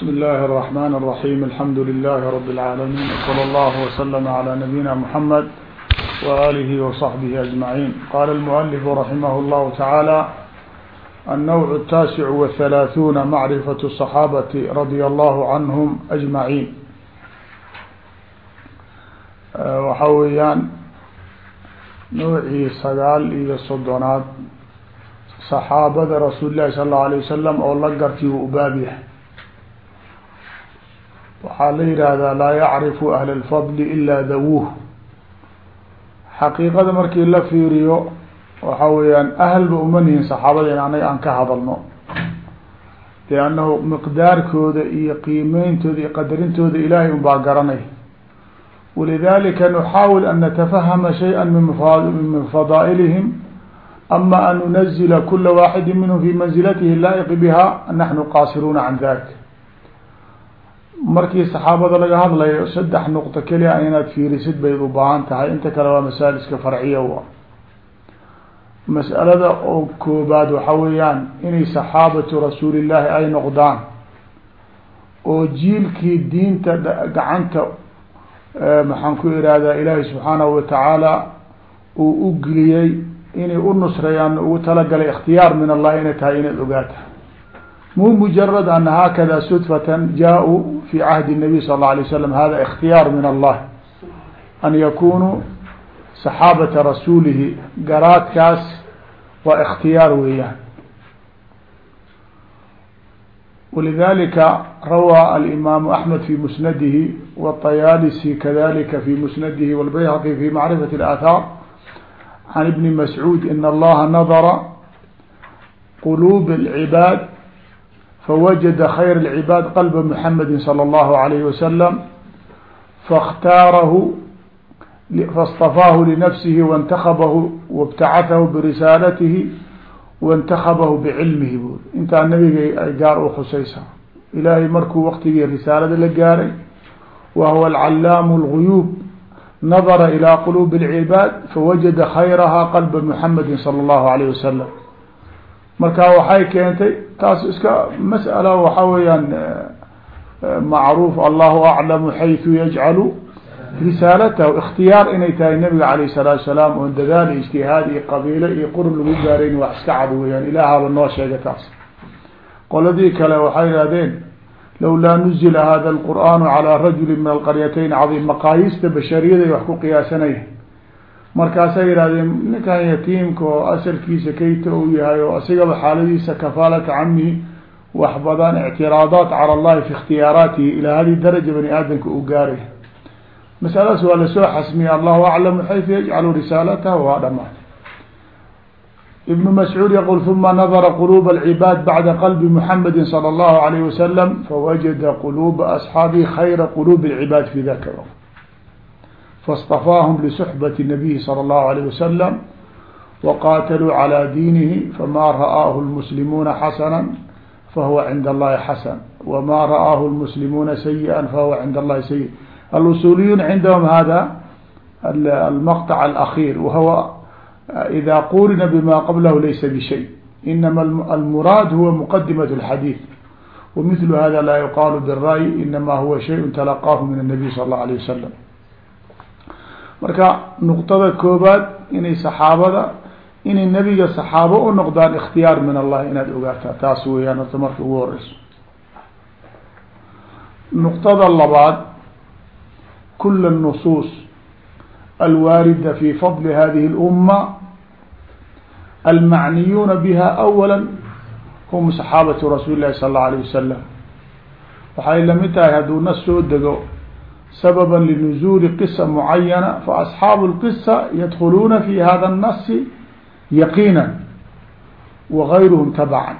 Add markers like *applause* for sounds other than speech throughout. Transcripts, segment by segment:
بسم الله الرحمن الرحيم الحمد لله رب العالمين وصلى الله وسلم على نبينا محمد وآله وصحبه أجمعين قال المؤلف رحمه الله تعالى النوع التاسع والثلاثون معرفة الصحابة رضي الله عنهم أجمعين waxa weeyaan noocii sagaal iyo soddonaad saxaabada rasuul lahi sal اlه alيه wasalam oo la waxaa la yihahdaa laa yacrifu ahla اlfadli ila dawuh xaqiiqada markii la fiiriyo waxa weeyaan ahlba uma nihin saxaabada anaga aan ka hadalno. Liannahu miqdaarkooda iyo qiimeyntooda iyo qadarintooda ilaahay un baa garanay. Walidalika nuxaawil an natafahama shayئa min fadaa'ilihim ama an nunazila kula waaxidi minhum fi manzilatihi laa'iqi biha naxnu qaasiruuna can dalik markii saxaabada laga hadlayo saddex nuqto keliya inaad fiirisid bayd u baahan tahay. Inta kale waa masaaliska farciya wa. Mas'alada oo koobaad waxa weeyaan inay saxaabatu rasuulillaahi ay noqdaan oo jiilkii diinta gacanta maxaan ku irahdaa ilaahay subxaanahu watacaala uu u geliyey inay u nusreeyaan ugu talagalay ikhtiyaar min allah inay tahay inaad ogaata mu mujarad ana haakada sudfatan jaa-uu fi cahdi الnabiy sal اla alay slam hada اkhtiyaar min allah an yakunuu saxaabata rasuulihi garaadkaas waa اkhtiyaar weeyaan walidalika rawaa alimaamu axmed fi musnadihi wطayaalisi kadalika fi musnadihi wاlbayhaqi fi macrifati اlaathaar can ibni mascuud in allaha nadara quluub اlcibaad fawajada khayr اlcibaad qalba muxamedi salى اllahu alayhi wasalam faاkhtaarahu faاstafaahu linafsihi waاntakhabahu wاbtacahahu birisaalatihi waاntakhabahu bicilmihi buuri intaa nabiga ay gaar u khusaysaa ilaahay markuu waktigii risaalada la gaaray wa huwa alcallaamu اlguyuub nadara ilى quluubi اlcibaad fawajada khayraha qalba muxamedi salى اllahu alayh wasalam marka waxay keentay taas iska mas'ala waxa weeyaan eh, macruuf allahu aclamu xaytu yajcalu risaalatahu ikhtiyaar inay tahay nabiga alayh salaatu salaam oon dadaal iyo ijtihaad iyo qabiilo iyo qurb lagu gaarayn wax iska cad weyaan ilaahaaba noo sheega taas. Qoladii kale waxay ihahdeen lawlaa nuzila hada alqur'aanu calaa rajuli min alqaryatayn cadiim. Maqaayiista bashariyada ay wax ku qiyaasanaya markaasa yidhahdeen ninkan yatiimka oo asalkiisa kayta uu yahay oo isigaba xaaladiisa kafaalata camihi wax badan ictiraadaat cala allahi fi ikhtiyaaraatihi ilaa haddii daraja bani aadamka uu gaaray. Masaladaas waa la soo xasmiya allahu aclamu xaytu yajcalu risaalataha waa dhamaatay ibn mascuud yaqul huma nadara quluuba alcibaad bacda qalbi muxamedi sala allahu alayh wasalam fawajada quluuba asxaabihi khayra quluubi alcibaad fi daka lwaqt faاstafaahum lisuxbati nabiyi salى اllahu alayh wasalam waqaataluu calى diinihi fama ra'aahu lmuslimuuna xasana fahuwa cinda allahi xasan wama ra'aahu lmuslimuuna sayiئa fahuwa cinda allahi sayi alusuliyun cindahum hada almaqطc alأkhيr wahuwa إذا qurina bma qablah laysa bshay inama almuraad huwa mqadimaة الxadيiث وmثl hada la yuqal bالrأي inama huwa shayء talaqaahu min النabiy sal الlه عليه wasalam marka nuqtada koobaad inay saxaabada inay nebiga saxaabo u noqdaan ikhtiyaar min allahi inaad ogaataa taas weeyaan horta marka ugu horeyso nuqtada labaad kula nusuus alwaarida fi fadli hadihi اlumma almacniyuuna biha awala hum saxaabatu rasuuli lahi sal اllau alayh wasalam waxay la mid tahay hadduu nas soo dego sababa linuzuuli qisa mucayana faasxaabu lqisa yadkhuluuna fi hada اnasi yaqiinan wagayruhum tabacan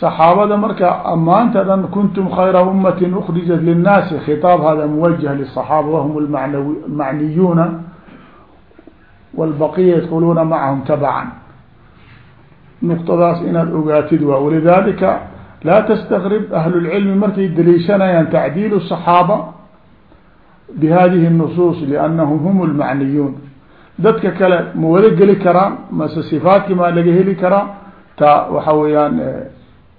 saxaabada marka ammaanta dhan kuntum khayra umati ukrijat linnaasi khitaab hada muwajah liصaxaaba wahm lmanaw macniyuuna wlbaqiya yadkhuluuna macahum tabacan nuqtadaas inaad ogaatid waa walidalika laa tastakhrib ahlu lcilmi markay daliishanayaan tacdiil saxaaba bihadihi الnusuus liannahum hum lmacniyuun dadka kale ma wada geli karaan mase sifaadki maa laga heli karaa taa waxa weeyaan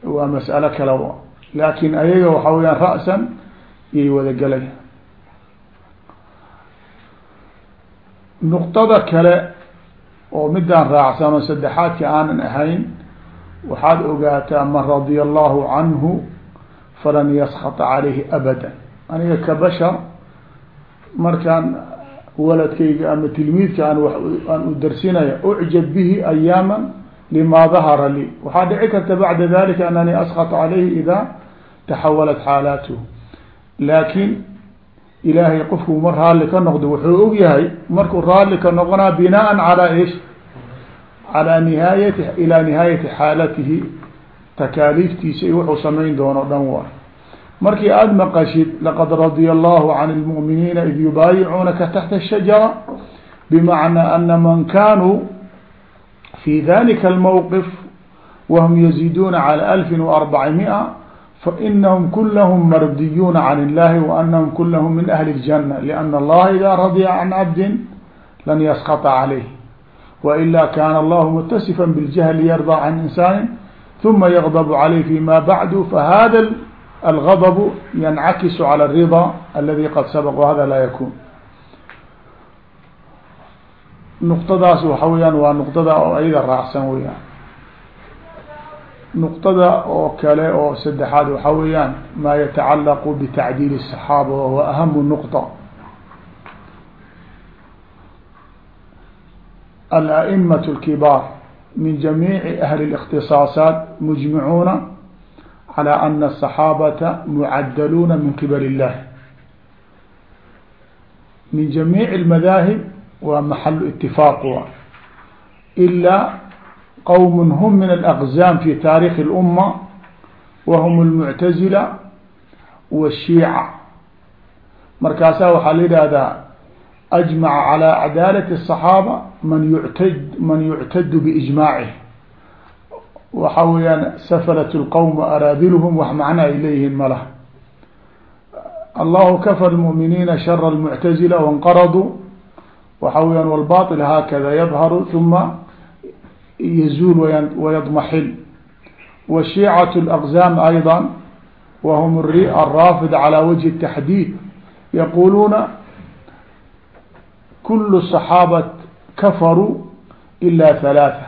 waa mas'alo kale laakin ayaga waxa weyaan ra'san iyay wada gelaya nuqdada kale oo midaan raacsano saddexaadka aanan ahayn waxaad ogaataa man radia allahu canhu falan yaskata calayhi abada aniga ka bashar markaan waladkayga ama tilmiidka aan aan u darsinaya ucjab bihi ayaama lima dahara lii. Waxaa dhici karta bacda dalika anani askط calayhi ida taxawalat xaalaatuhu. Laakin ilaahay qofku ma raalli ka noqdo. Wuxuu og yahay markuu raalli ka noqonaa binaan calaa ish calaa nihaayati ilaa nihaayati xaalatihi. Takaaliiftiisa iyo wuxuu samayn doono dhan waay markii aada maqashid laqad radia allahu can lmu'miniina id yubaayicuunaka taxta الshajara bimacnaa ana man kanuu fi dalika almawqif wahum yaziiduuna calى alfi وarbacimiئa fainahum kulahum mardiyuuna can illahi waanahum kulahum min ahli اljana liana allaha ida radya can cabdin lan yaskطa calayh waila kana allahu mutasifا biاljahli yarضى can insani ثuma yغdb calayh fima bacdu fahada الغضب ينعكس على الرضا الذي قد سبق وهذا لا يكون نqطadaas waxa weyaan waa نqطada oo ayada raacsan weyaan نqطada oo kale oo saddexaad waxa weeyaan ma yتacalq بتacdيل الصحاaبة وهو أهم نqطة الأئمة الكبار من جميع أهل الاختصاصات مجمعون على أن الصحاaبة معdلون من qبل الله من جميع المذاهب waa محل اتفاق إلا qوم هم من الأقزام في تاريخ الأمة وهم المعتزلة والشيعة markaasaa waxaa la yihahdaa أجمع على عدالة الصحاaبة mن يعtd mن يعتد بإجماعه waxa weyaan sflt الqوم araadilhm wax macno ay leeyihiin ma laha allahu kafa الmؤminiina shر المعتزلة وانqardوا waxa weyaan والbaطل haakada yظhر ثuma yزuل ويضمحل والشhiiعة الأقزام أيضا وهم الرافض على وجه التحديد يقولuna كل الصحاaبة كفروا إلا ثلاثة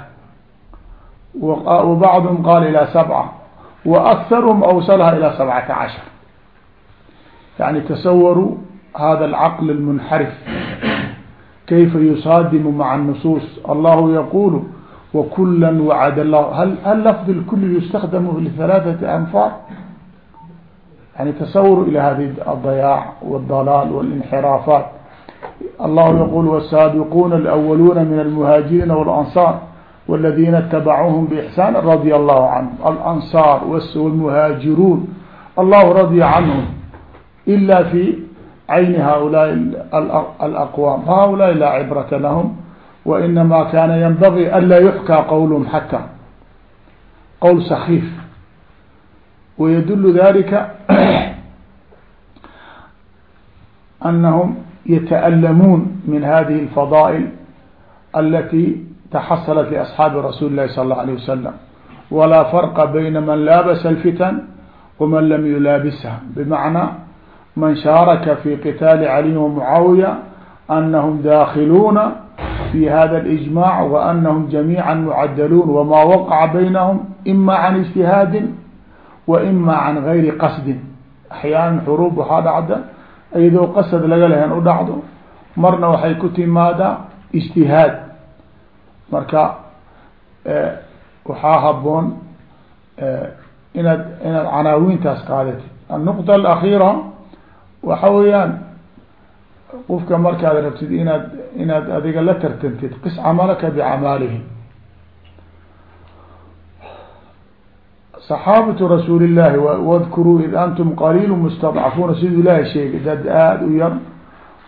وبعضهم قال إلى سبعة وأكثرهم أوصلها إلى سبعة عشر يعني تصوروا هذا العقل المنحرف كيف يصادم مع النصوص الله يقول وكلا وعد الله هل, هل لفظ الكل يستخدم لثلاثة أنفار يعني تصوروا إلى هذه الضياع والضلال والانحرافات الله يقول والسابقون الأولون من المهاجرين والأنصار والذين اتبعوهم بإحسان رضي الله عنهم الأنصار والمهاجرون الله رضي عنهم إلا في عين هؤلاء الأقوام هؤلاء لا عبرة لهم وإنما كان ينبغي ألا يحكى قولهم حتى قول سخيف ويدل ذلك أنهم يتألمون من هذه الفضائل التي تحصلت لأصحاب رسول الله صلى الله عليه وسلم ولا فرق بين من لابس الفتن ومن لم يلابسها بمعنى من شارك في قتال علي ومعاوية أنهم داخلون في هذا الإجماع وأنهم جميعا معدلون وما وقع بينهم إما عن اجتهاد وإما عن غير قصد أحيانا حروب waxaa dhacda iyadoo qasad laga lehen u dhacdo marna waxay ku timaadaa اجتihaad marka eh, waxaa haboon eh, inaad inaad canaawintaas qaadatid annuqta alakhiira waxa weeyaan qofka markaad rabtid inaad inaad adiga la tartantid qis camalaka bicamaalihim saxaabatu rasuuli llahi wadkuruu id antum qaliilu mustadcafuuna siduu ilaahay sheegay dad aada u yar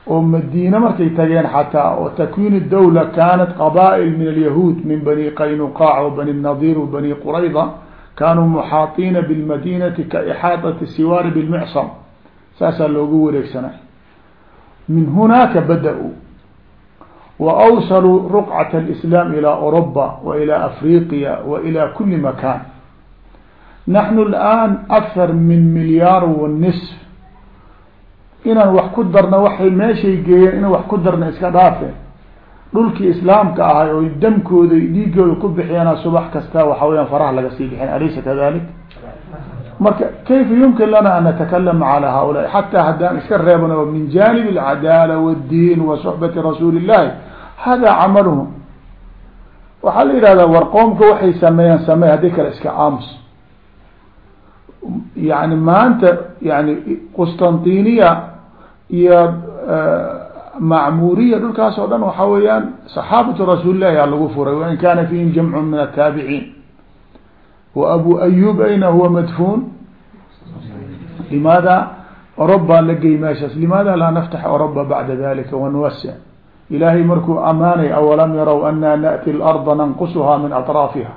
oo madiina markay tageen xataa oo takwiin dawla kaanat qaba'il min alyahuud min bani qaynuqaac wa bani nadiir wa bani qurayda kaanuu muxaatiina bilmadinati ka ixaadati siwaari bilmicsam. Saasaa loogu wareegsanay. Min hunaaka bada-u wa awsaluu ruqcat alislaam ilaa oruba wa ilaa afriqiya wa ilaa kuli makaan. Naxnu alaan akthar min milyaar wanisf inaan wax ku darna waxay meeshay geeyeen inaan wax ku darna iska dhaafe. Dhulkii islaamka ahay oo damkooda dhiigooda ku bixiyaana subax kasta waxa weyaan faraha laga sii bixin alaysa kadalik? Marka kayfa yumkin lana an natakalama ala haulaa xataa haddaan iska reebno min janib alcadaala wاddiin wa suxbati rasuuli illahi hada camaluhum waxaa la yihahdaa war qoomka waxay sameeyaan sameey haddii kale iska aamus yani maanta yani qustantiniya iyo e, macmuuriya dhulkaas oo dhan waxaa weeyaan saxaabatu rasuulillahi yaa lagu furay. Wain kaana fihim jamcun min ataabiciin wa abu ayub ayna huwa madfuun. Limaada? Orobbaa la gey meeshaas. Limaada laa naftax oroba bacda dalika wanuwasi ilaahay markuu ammaanay awalam yarow anaa naأti larda nanqusuhaa min atraafiha.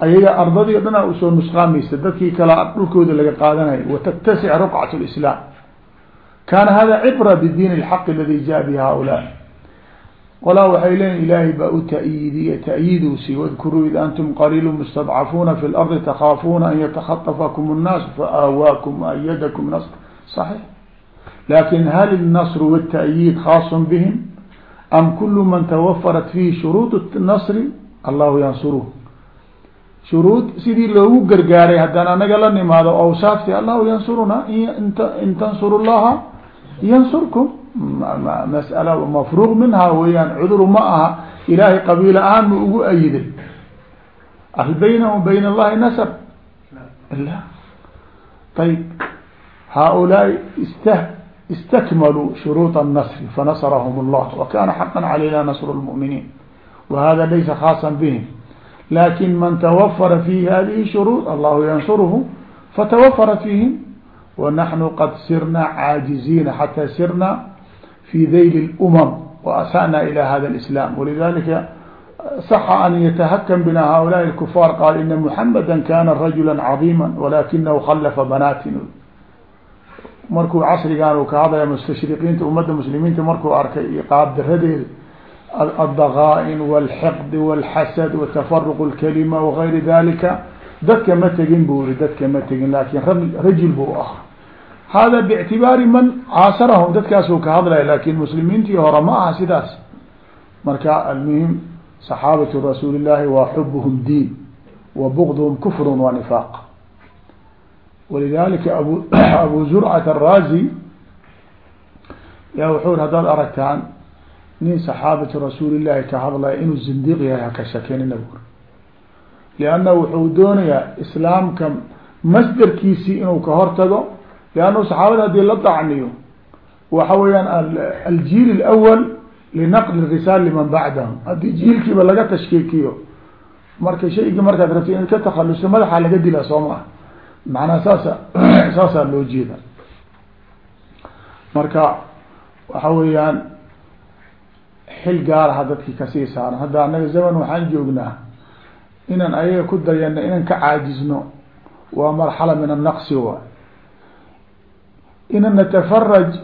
Ayaga ardadii o dhan a u soo nusqaamaysa dadkii kala dhulkooda laga qaadanayo watatasic ruqcat lislaam kana hada cibra bdiin اlxaq aladi jaa bi haulaa qolaa waxay leeyiin ilaahay baa u tayiidiye ta'yiiduusi wadkuruu id antum qaliilu mustadcafuuna fi lardi takaafuuna an yatakhaطafakum الnaas faawaakum waayadakum nasr صaxiix lakin hal الnasru wالta'yiid khaas bihim am kulu man tawafarat fihi shuruud nasri allahu yansuruh shuruud sidii loogu gargaaray haddaan anaga la nimaado awsaafti allahu yansuruna in tansuru llaha yansurkum masala mafruuq minha weyaan cuduru ma aha ilaahay qabiil ahaan ma ugu ayiday hal baynahum bayn allahi nasab la ayb haulaai ist istakmaluu shuruuط الnasri fanasrhm اllah wakana xaqa calayna nasr اlmؤminiin wahada laysa khaasa bihim lakin man twafara fihi hadihi shuruud allahu yansurhu fatawafarat fihim wanaxnu qad sirna caajiziina xata sirna fi dayl اlأmam waasa'na ilى hada اlislam walidalika saxa an yatahakam bina haulaai اkufaar qaal ina muxamada kana rajula caظima walakinahu khalafa banaatin markuu casrigan uu ka hadlaya mustashriqiinta ummadda muslimiinta markuu arkay iyo qaab daradeeda aلdغاءn والحqd والxasd وتfرq الklima وغayri dalika dadka ma tegin bu iri dadka ma tegin lakin rajul bu ahaa hada bاctibaari man caasarahum dadkaasuu ka hadlaya lakin muslimiintii hore ma aha sidaas marka almuhim صaxaabatu rasuuli الlahi waa xubhm diin wa bغdhm kfr wa نفاq walidalika abu abu zurcat الrazi ya wuxuu hadaad aragtaan nin saxaabati rasuuli llahi ka hadlaya inuu zindiq yahay haka shakinina bur lianna wuxuu doonayaa islaamka masderkiisii inuu ka hortago lianna saxaabada haddii la dacniyo waxa weeyaan aljiil اlawal linaqli risaal liman bacdahum haddii jiilkiiba laga tashkiikiyo marka shaygii markaad rabti inaad ka takhaluso madaxa laga dila soo maa macnaa saasa saasaa loo jeeda marka waxa weeyaan xil gaaraha dadkii ka sii saaran hadda anaga zaman waxaan joognaa inaan ayaga ku dayano inaan ka caajizno waa marxala min annaqsi wa in natafaraj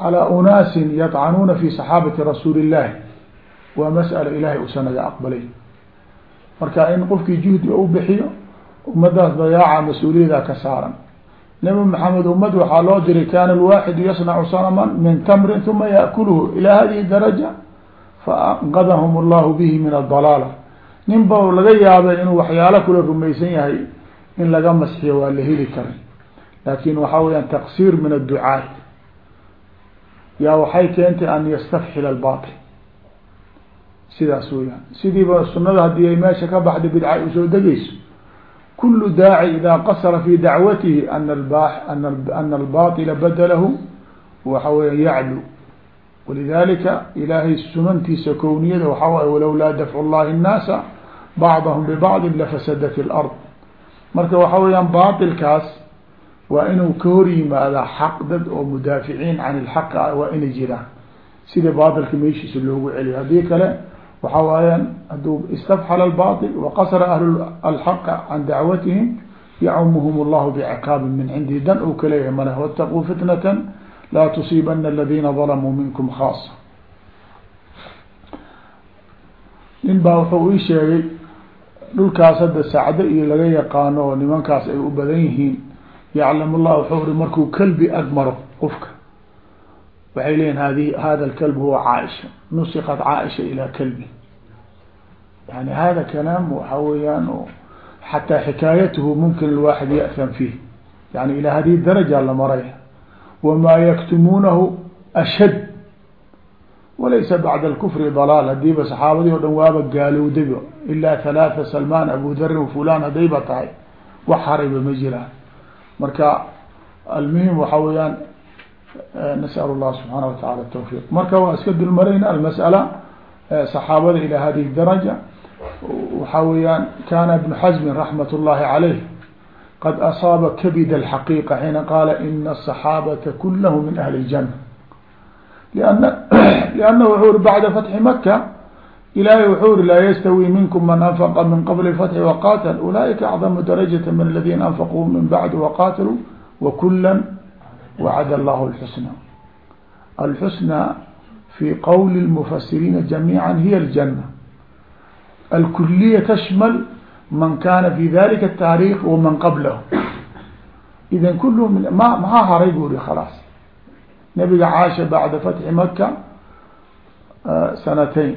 calىa unaasin yadcanuuna fi saxaabati rasuuli illahi waa mas'alo ilaahay usan naga aqbalay marka in qofkii juhdiga u bixiyo ummadaas dayaaca mas'uuliyada ka saaran nabi maxamed ummad waxaa loo diray kaana alwaaxidu yasnacu sanaman min tamrin uma yaakuluhu ilaa hadihi daraja faanqadahum allahu bihi min adalaala nin ba laga yaabay inuu waxyaalo kula rumaysan yahay in laga masxiyo waa la heli karay laakin waxaa weyaan taqsir min adducaat yaa waxay keentay an yastafxil albatil sidaas weyaan sidiiba sunada hadii ay meesha ka baxda bidca ay usoo degeyso kul daaci ida qasra fi dacwatihi ana albaطila badalahu waxa weya yaclu walidalika ilaahay sunantiisa kowniyada waxaa waay walowlaa dafcu llahi الnaasa bacdahum bibacdi lafasadat اlard marka waxa weeyaan bailkaas waa inuu ka hor yimaadaa xaq dad oo mudaaficiin can ilxaq ah waa inay jiraan. Sida bailka meeshiisa loogu celiyo. Haddii kale waxa waayaan hadduu istafxala albaطil waqasra ahlu alxaq can dacwatihim yacumuhum allahu biciqaabi min cindi. Dan uu kaleeyahay male wاtaquu fitnata laa tusiibana aladina dalamuu minkum khaasa. Nin baa wuxuu ii sheegay dhulkaas hadda sacdo iyo laga yaqaano oo nimankaas ay u badan yihiin yaclam llah wuxuu ri markuu kalbi ag maro qofka. Waxay leeyihiin hadi hada lkalb huwa caaisha. Nusiqat caaisha ilaa kalbi. Yani hada kalaam waxa weeyaan xataa xikaayatuhu mumkin alwaaxid ya'han fiih. Yani ilaa hadihi daraja la maraya wamaa yaktumuunahu ashad. Walaysa bacda alkufri dalaal. Hadiiba saxaabadii o dhan waaba gaalowdayba. Ilaa halaatha salmaan abu darin fulan hadayba tahay. Wax harayba ma jiraan marka almuhim waxa weeyaan nasأl اllah subxaana wa taala tawfiq marka waa iska dulmarayna almasأala saxaabada ilaa hadihi daraja waxa weeyaan kana ibnu xazmin raxmat اllahi عalayh qad asaaba kabid اlxaqiiqa xiina qaala ina الصaxaabata kulahu min ahli اljana لأn لأnna wuxuu ri bacda fatxi maka ilaahay wuxuu iri laa ystawi minkum man anfaqa min qabli fatxi waqatal ulaaika acdamu darajata min aladina anfaquu min bacdi waqataluu wakula wacd allahu lxusna alxusna fi qowli lmufasiriina jamiica hiy aljanna. Alkuliya tashmal man kana fi dalika taariikh waman qablahu. Idan kulhm ma maxaa haray buu ri khalaas nabiga caasha bacda fatxi maka uh, sanatayn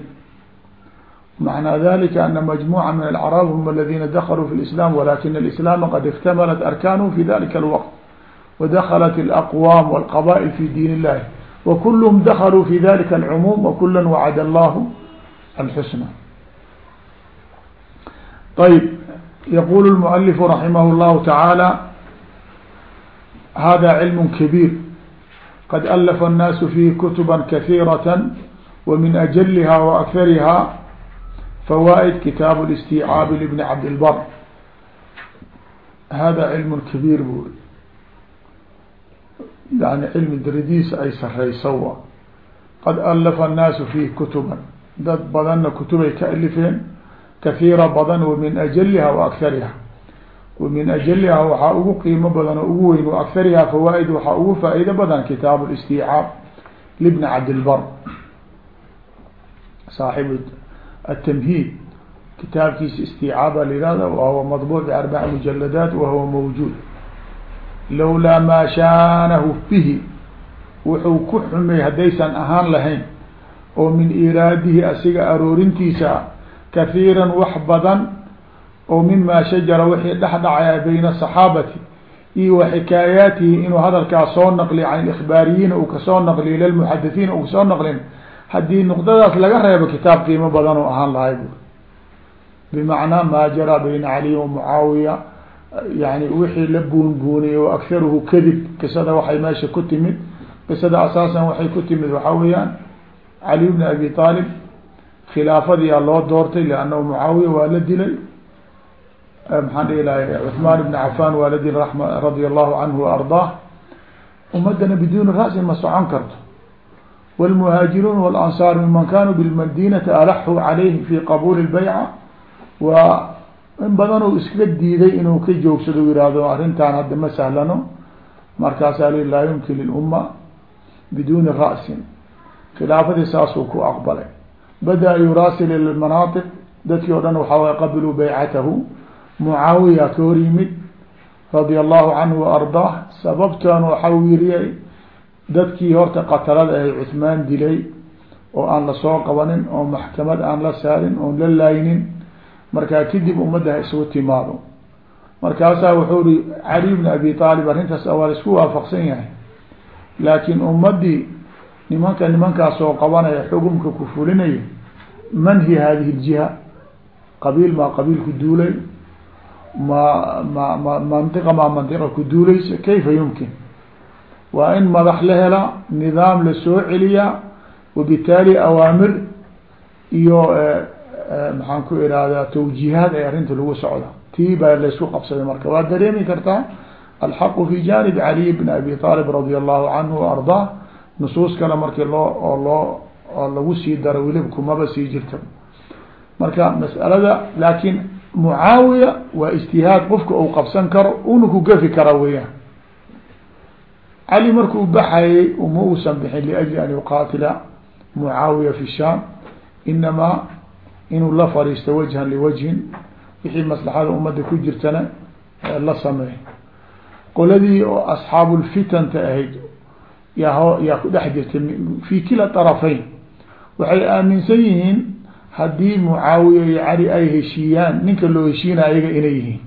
macnaa dalika ana majmuca min alcraab hum aladina dakluu fi lislam walakina alislaama qad ikhtamalat arkanuhu fi dalika alwaqt wadaklat alaqwaam walqaba'il fi diin illahi wakuluhum dakluu fi dalika alcumuum wakula wacada allahu alxusna ayb yaqulu lmualifu raximah llahu tacaala hada cilm kabiir qad alafa الnaasu fihi kutuba kahiiraة wmin ajliha waakariha fawaaid kitaab الاstiicaab lbn cabdilbar hada cilm kabiir buri yani cilmi daradiisa ay sareyso wa qad alafa الnaasu fihi kutuba dad badanna kutubay ka alifeen kahiira badan wamin ajliha waakariha wamin ajliha waxaa ugu qiimo badan oo ugu weyn waakariha fawaaid waxaa ugu faa'ido badan kitaab اstiicaab lbn cabdilbar saaxib atamhiid kitaabkiisa istiicaaba lihahda wahuwa madbuuc biarbaci mujaladaat wahuwa mawjuud lowlaa maa shaanahu bihi wuxuu ku xumay haddaysan ahaan lahayn oo min iraadihi asiga aroorintiisa kahiiran wax badan oo mima shajara wixii dhex dhacaya bayna asaxaabati iyo wa xikaayaatihi inuu hadalkaas soo naqli can ikhbaariyiina uu ka soo haddii nuqdadaas laga reebo kitaab qiimo badan oo ahaan lahay bu bimacnaa maa jaraa bayna caliyin wa yani wixii la buunbuuniyey wa akharuhu kadib qisada waxay meesha ku timid qisada asaasan waxay ku timid waxaa weeyaan cali bni abi aalib khilaafadiyaa loo doortay liannahu mucaawiya waa la dilay. Maxaan dhihi lahay cuثmaan ibn cafan waa la dilay radia allahu canhu wa ardaah. Ummadana biduuni ra'sin ma socon karto wاlmuhaajiruun wاlansaar miman kanuu bilmadinati alaxuu calayhi fi qabuuli اlbayca waa in badan uu iska diiday inuu ka joogsado yihahdo arrintaan hadda ma sahlano markaasaa li laa yumkin lilumma biduuni ra'sin khilaafadii saasuu ku aqbalay bada yuraasil ila manaaطiq dadkii o dhan waxaa way qabiluu baycatahu mucaawiya ka hor yimid radia allahu canhu wa ardaah sababtan waxa uu yiriyay dadkii horta qatalada ahay cuثmaan dilay oo aan la soo qabanin oo maxkamad aan la saarin oon la laaynin markaa kadib ummadda ha isugu timaado. Markaasaa wuxuu ri cali bn abi aalib arrintaas waa la isku waafaqsan yahay. Laakiin ummadii nimanka nimankaas oo qabanaya xukumka ku fulinaya man hi hadihi ljiha qabiil maa qabiil ku duulay? Ma ma ma mantiqa maa mantiqa ku duulaysa? Kayfa yumkin waa in madax la helaa nidaam la soo celiyaa wabitaali awaamir iyo maxaan ku ihahdaa tawjiihaad ay arrinta lagu socda. Tii baa laysku qabsaday marka. Waa dareemi kartaa alxaqu fi janib caliy bn abi aalib radia allahu canhu wa ardaa nusuus kale markii loo oo loo oo lagu sii daro welib kumaba sii jirta. Marka mas'alada laakiin mucaawiya waa ijtihaad qofka uu qabsan karo una ku gafi kara weeyaan cali markuu baxayay uma uusan bixin liajli an yuqaatila mucaawiya fi shaam inamaa inuu la fariisto wajhan liwajhin wixii maslaxada ummadda ku jirtana la sameey qoladii oo asxaabulfitanta ahayd yaa yaa ku dhex jirta fi kila طarafayn waxay aaminsan yihiin haddii mucaawiya iyo cali ay heshiiyaan ninka loo heshiina ayaga inay yihiin.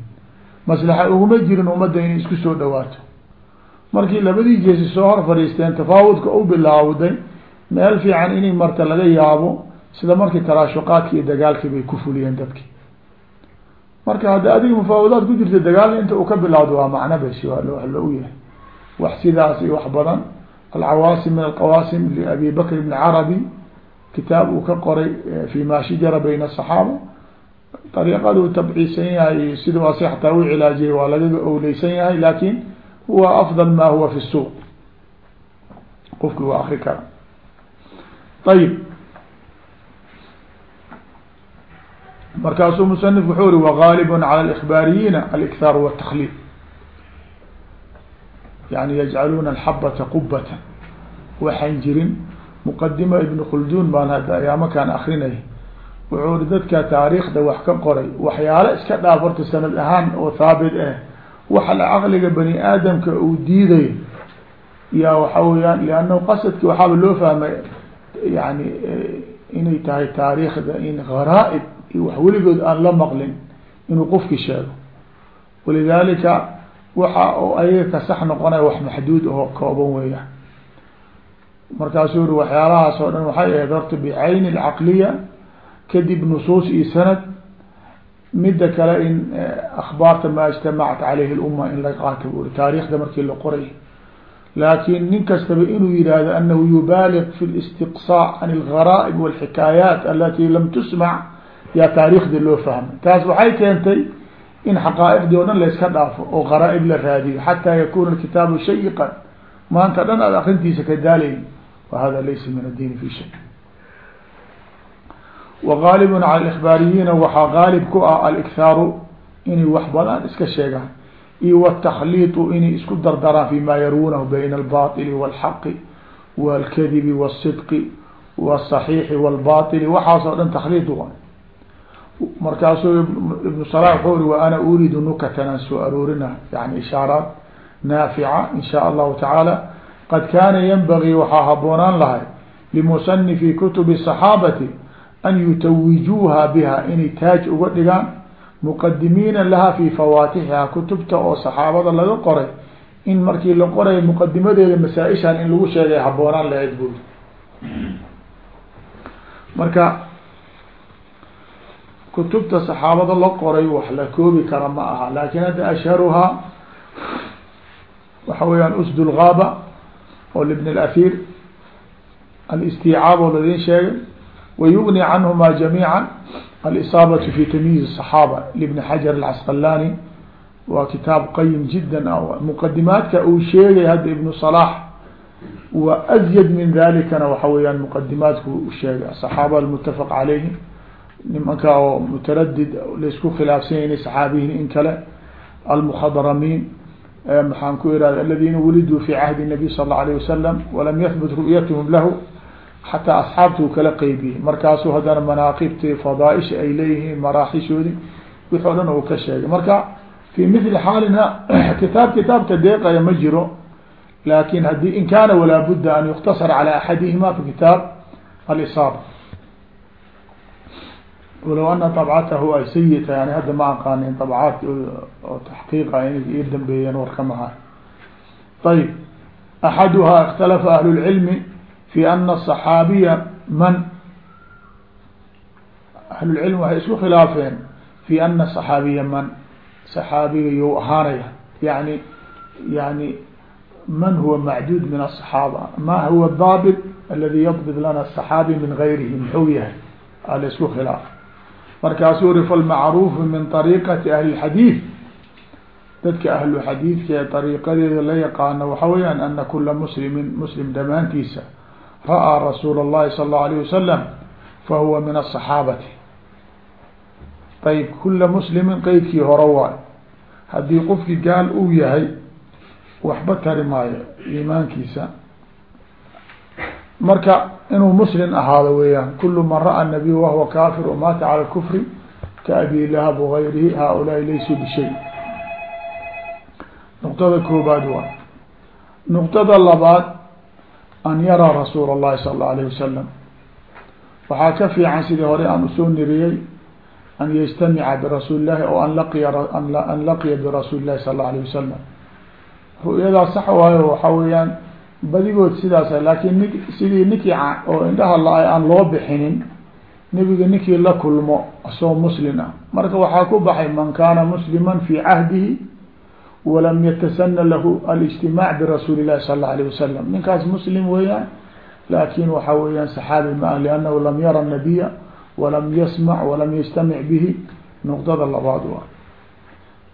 Maslaxa uguma jirin ummadda inay isku soo dhawaato markii labadii jeesi soo hor fadhiisteen tafaawudka u bilaawday meel fiican inay marta laga yaabo sida markii taraashuqaadki iyo dagaalkii bay ku fuliyeen dadki. Marka hadda adiga mufaawadaad ku jirta dagaalna inta uu ka bilawdo waa macno bas waa la u yahay. Wax sidaas wax badan. Alcawaasim min alqawaasim liabi bakr ibn carabi kitaab uu ka qoray fi ma shajara bayna asaxaaba ariiqaduu tabciisan yahay siduu asi xataa u cilaajiyay waa lagaga owleysan yahay laakiin huwa afdal ma huwa fi suuq qofki waa akri kara ayib markaasuu musanif wuxuu uri wagaalibun cala alihbaariyiina alikhaar wاtaklid yani yajcaluuna alxabata qubatan waxaan jirin muqadima ibn khulduun baan hadda ayaama kaan akrinay wuxuu uri dadka taariikhda wax ka qoray waxyaalo iska dhaaf horta sanad ahaan oo haabit ah eh, waxa caqliga bani aadamka uu diidayo yaa waxa weyaan lannahu qasadki waxaaba loo fahmay yani inay tahay taariikhda in gharaaib iyo wax weligood aan la maqlin inuu qofki sheego. Walidalika waxa oo ayaga ka sax noqonaya wax maxduud oo kooban weeyaan. Markaasuu yuri waxyaalahaas oo dhan waxay ahayd horta bicayni alcaqliya kadib nusuus iyo sanad midda kale in akhbaarta ma ijtamacat caleyhi lumma in la qaato buri taariikhda markii la qoray. Laakin nin kastaba inuu yihahdo anahu yubaaliq fi listiqsaaء can algharaaib walxikaayaat alati lam tusmac yaa taariikhda loo fahmay. Taas waxay keentay in xaqaa'iqdii o dhan layska dhaafo oo gharaaib la raadiyo. Xataa yakuna kitaabu shayiqan maanta dhan aad akrintiisa ka daalayn wa hada laysa min addiini fi shay wgaalibun cala akhbaariyiina waxaa gaalib ku ah alkhaaru inay wax badan iska sheegaan iyo wtakliiu inay isku dardaraan fima yarwunahu bayna albaili walxaqi walkadibi wاsidqi wsaxiixi wاlbaili waxaasoo dhan takhliid u markaasuu ibnu salax wuxuu uri wa ana uriidu nukatan aan soo aroorina yani ishaaraad naafica in shaa allahu tacaala. Qad kaana yanbagii waxaa haboonaan lahay limusanifi kutubi saxaabati an yutawijuuha biha inay taaj uga dhigaan muqadimiina laha fi fawaatixiha kutubta oo saxaabada laga qoray in markii la qorayo muqadimadeeda masaa-ishan in lagu sheegay haboonaan lahayd buri marka kutubta saxaabada la qoray wax la koobi kara ma aha laakiin hadda ashharuhaa waxa weeyaan usd lgaaba oo libn اlathir alistiicaab oo ladin sheegay wayugni canhuma jamiica alisaabatu fi tamyiiz الصaxaaba libni xajar alcasqalani waa kitaab qayim jida muqadimaadka uu sheegay hadda ibnu صalax wa azyad min dalikana waxa weeyaan muqadimaadku u sheegay asaxaaba almutafaq calayhi nimanka oo mutaradid laisku khilaafsanya inay saxaabiyiin in kale almukhadramiin maxaan ku irahda aladina wuliduu fi cahdi الnabiy sal اlه alيه wasalam walam yahbut ru'yathm lahu xataa asxaabtuu kala qeybiyey markaasuu haddana manaaqibtii fadaaisha ay leeyihiin maraaxishoodi wix o dhan uu ka sheegay marka fi mili xaalina kitaab kitaabka deeqaya ma jiro laakin haddii in kaana walaa budda an yuktasar calى axadihima fi kitaab alisaaba walow ana abcatahu ay sayita yani hadda ma aqaana in oo taxqiiqa in i dambeeyeen warkamaha ayb axaduha ikhtalafa ahlu lcilmi fi ana الصaxaabiya man ahlulcilm waxay isku khilaafeen fi ana صaxaabiya man صaxaabiga you ahaanaya yani yani man huwa macduud min الصaxaaba ma huwa daabit aladi yadbit lana الصaxaabi min gayrihi muxuu yahay ala isku khilaaf markaasuu uri falmacruufu min طariiqati ahli اxadiid dadka ahlu xadiidka ee ariiqadeeda la yaqaano waxa weyaan ana kula muslimin muslim dhammaantiisa ra'aa rasuul اllahi sal اlه alيه wasalam fahuwa min aلصaxaabati ayb kula muslimin qeydkii hore waay haddii qofkii gaal uu yahay waxba tari maayo iimaankiisa marka inuu muslim ahaado weeyaan kulu man ra'a nabiy wahuwa kafir wamaata cala kufri kaabi lahab wagayrihi haaulaai laysuu bishay nuqtada koobaad waa nuqtada labaad an yaraa rasuul اllahi sala اllau alayh wasalam waxaa ka fiican sidii hore aan usoo niriyey an yajtamica birasuuli llahi o an laqiya an laqiya birasuuli llahi sala اllau alayh wasalam ru'yadaa sax waayo waxa weeyaan badigood sidaas laakiin ni sidii ninkii oo indhaha la-ay aan loo bixinin nebiga ninkii la kulmo asoo muslin ah marka waxaa ku baxay man kaana musliman fi cahdihi walam yatasana lahu alijtimaac birasuuli llahi sala allau alayh wasalam ninkaas muslim weeyaan laakin waxa weeyaan saxaabi ma ah liannahu lam yara nabiya walam yasmac walam yajtamic bihi nuqdada labaad waa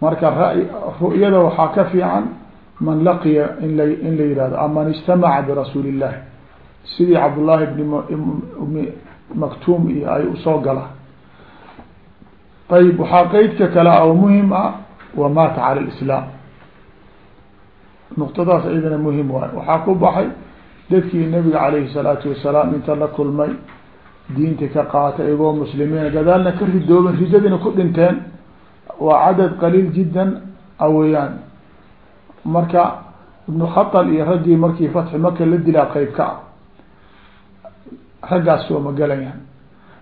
marka ra- ru'yada waxaa ka fiican man laqiya in la in la yihahdo aman ijtamaca birasuuli illahi sidii cabdullahi bni maktuum iyo ay u soo gala ayib waxaa qeydka kale oo muhiim ah wamaata cala lislaam nuqtadaas iyadana muhim waay waxaa ku baxay dadkii nabiga calayhi salaatu wasalaam inta la kulmay diinta ka qaata iyagoo muslimiina gadaalna ka ridooben ridadina ku dhinteen waa cadad qaliil jiddan aweyaan marka ibnu khatal iyo raggii markii fatxi maka la dilaa qeyb ka ah raggaas sooma galayaan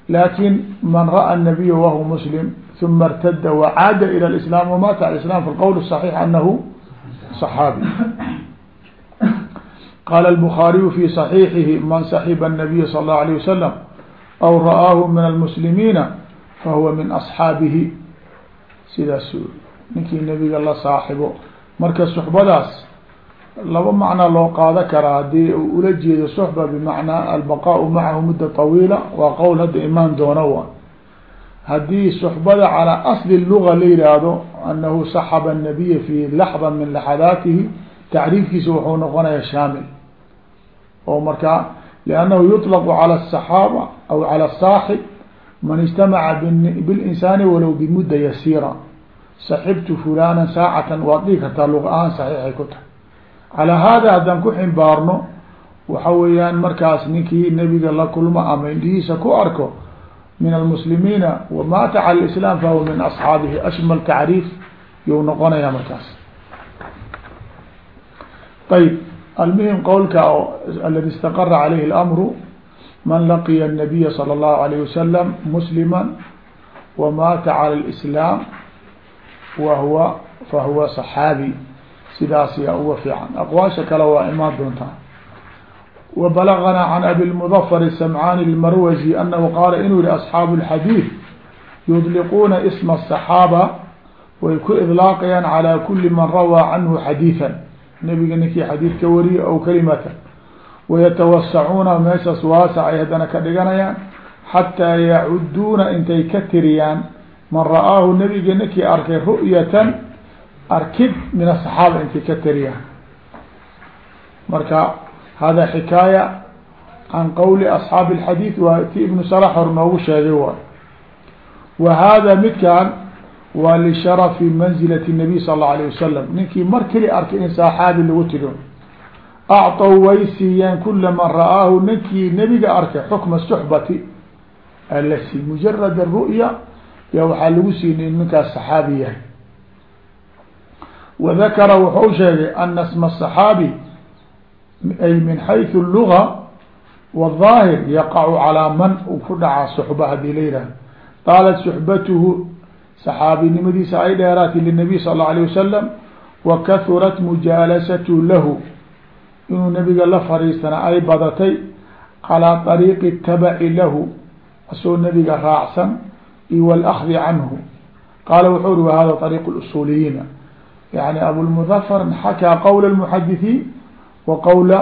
laakin man ra'a nabiya wahuwa muslim uma irtada wacaada ilى اlislaam wamata al islam fi qowl صaxiix anahu صaxaabi qala الbخaariyu fi صaxiixihi man saxiba الnabiya sal اllahu alيه wasalam aw ra'aahu min almuslimiina fahuwa min asxaabihi sidaas ninkii nabiga la saaxibo marka suxbadaas laba macnaa loo qaada karaa hadii u ula jeedo suxba bimacnaa albaqaau macahu mudda طawiila waa qowl hadda imaan doono wa haddii suxbada calaa asli luga la yihaahdo anahu saxaba الnabiya fi laxda min laxadaatihi tacriifkiisa wuxuu noqonaya shaamil oo markaa liannahu yuطlaqu calى الصaxaaba aw calى الsaaxib man ijtamaca bilinsaani walow bimudda yasiira saxibtu fulana saacatan waad dhigi kartaa luga ahaan saxiixay ku tahay calaa hada haddaan ku ximbaarno waxa weeyaan markaas ninkii nebiga la kulmo ama indhihiisa ku arko min almuslimiina wamaata cala islam fahuwa min asxaabihi ashmal tacriif you noqonaya markaas ayb almuhim qowlka aladi istaqara calayhi اlamru man laqiya الnabiya salى اllahu alayh wasalam muslima wamaata cala اlislaam wahuwa fahuwa صaxaabi sidaas yaa uga fiican aqwaasha kale waa imaan doontaa وبلغنا عن أبي المظفر السمعاني المروزي أنه قال inuu yihi أصحاaب الحديث يطلقوna اسم الصحاaبة way ku إطلاaqayaan عalى كuلi maن rawى عnه xadيiثا نبiga ninkii xadيiث ka wariye أو كلمة ويتوسعوuna meeshaas waaسع ay hadana ka dhiganayaan حatىa يعuduuna intay ka tiriyaan man ra'aahu نبiga ninkii arkay رؤية arkid min الصحاaبة intay ka tiriyaan marka hada xikaaya can qowli asxaabi اlxadiid waa ti ibnu salax hor noogu sheegay waay wa hada midkan waa lisharafi manzilati الnabiy sal اllau alayه wasalam ninkii mar keli arkay in saaxaabi lagu tigo acطow way siiyeen kula man ra'aahu ninkii nebiga arkay xukma suxbati alasi mujarad الru'ya ya waxaa lagu siiyey ninkaas saxaabi yahay wadakara wuxuu sheegay ana sma الصaxaabi ay min xayثu الluga wالظaahir yaqacu calىa man uu ku dhacaa suxba hadii la yihahdo qaalat suxbatuhu saxaabinimadiisa ay dheeraatay lلnabiy sal اlه alيه wasalam wakahurat mujaalasatu lahu inuu nabiga la fariistana ay badatay calىa طariiqi الtabaci lahu asoo nabiga raacsan iyo wاlأkdi canhu qaala wuxuu uri wahada طariiq اusuuliyiina yani abulmudafar xakaa qowl الmuxadithiin wa qowla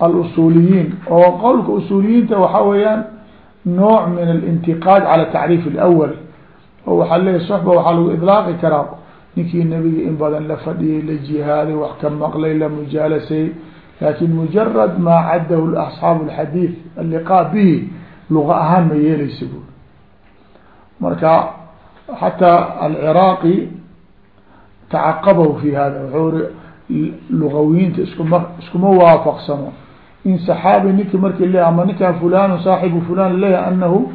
alusuuliyiin. Oo qowlka usuuliyiinta waxaa weeyaan nooc min alintiqaad cala tacriif اlawal oo waxaa leeyahy soxba waxaa lagu idlaaqi karaa ninkii nebiga in badan la fadhiyay la jihaaday wax ka maqlay la mujaalasay laakin mujarad maa caddahu asxaabu اlxadiid alliqaa bihi luga ahaan ma yeelaysa bu marka xataa alciraaqi tacaqabahu fi hada wuxuu ri lugawiyiinta iskuma iskuma waafaqsano. In saxaabi ninki marki le ama ninkan fulan saaxibu fulan leeyahay anahu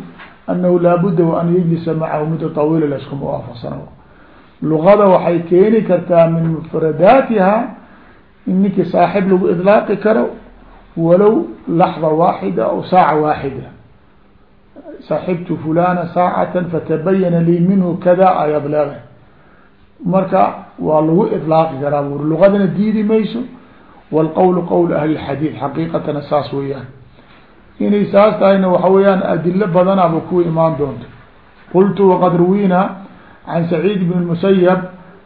anahu laabuda waan yajlisa macahu mudda tawiila layskuma waafaqsana luqada waxay keeni kartaa min mufradaatiha in ninkii saaxib lagu idlaaqi karo walow laxda waaxida aw saaca waaxida. Saaxibtu fulana saacatan fatabayana lii minhu kada leedahay marka waa lagu idlaaqi karaa buri luqadana diidi mayso wاlqwl qowl ahli اxadiid xaqiiqatana saas weeyaan inay saas tahayna waxa weeyaan adilo badanaaba ku imaan doonto qultu waqad ruwina can saciid bn musayab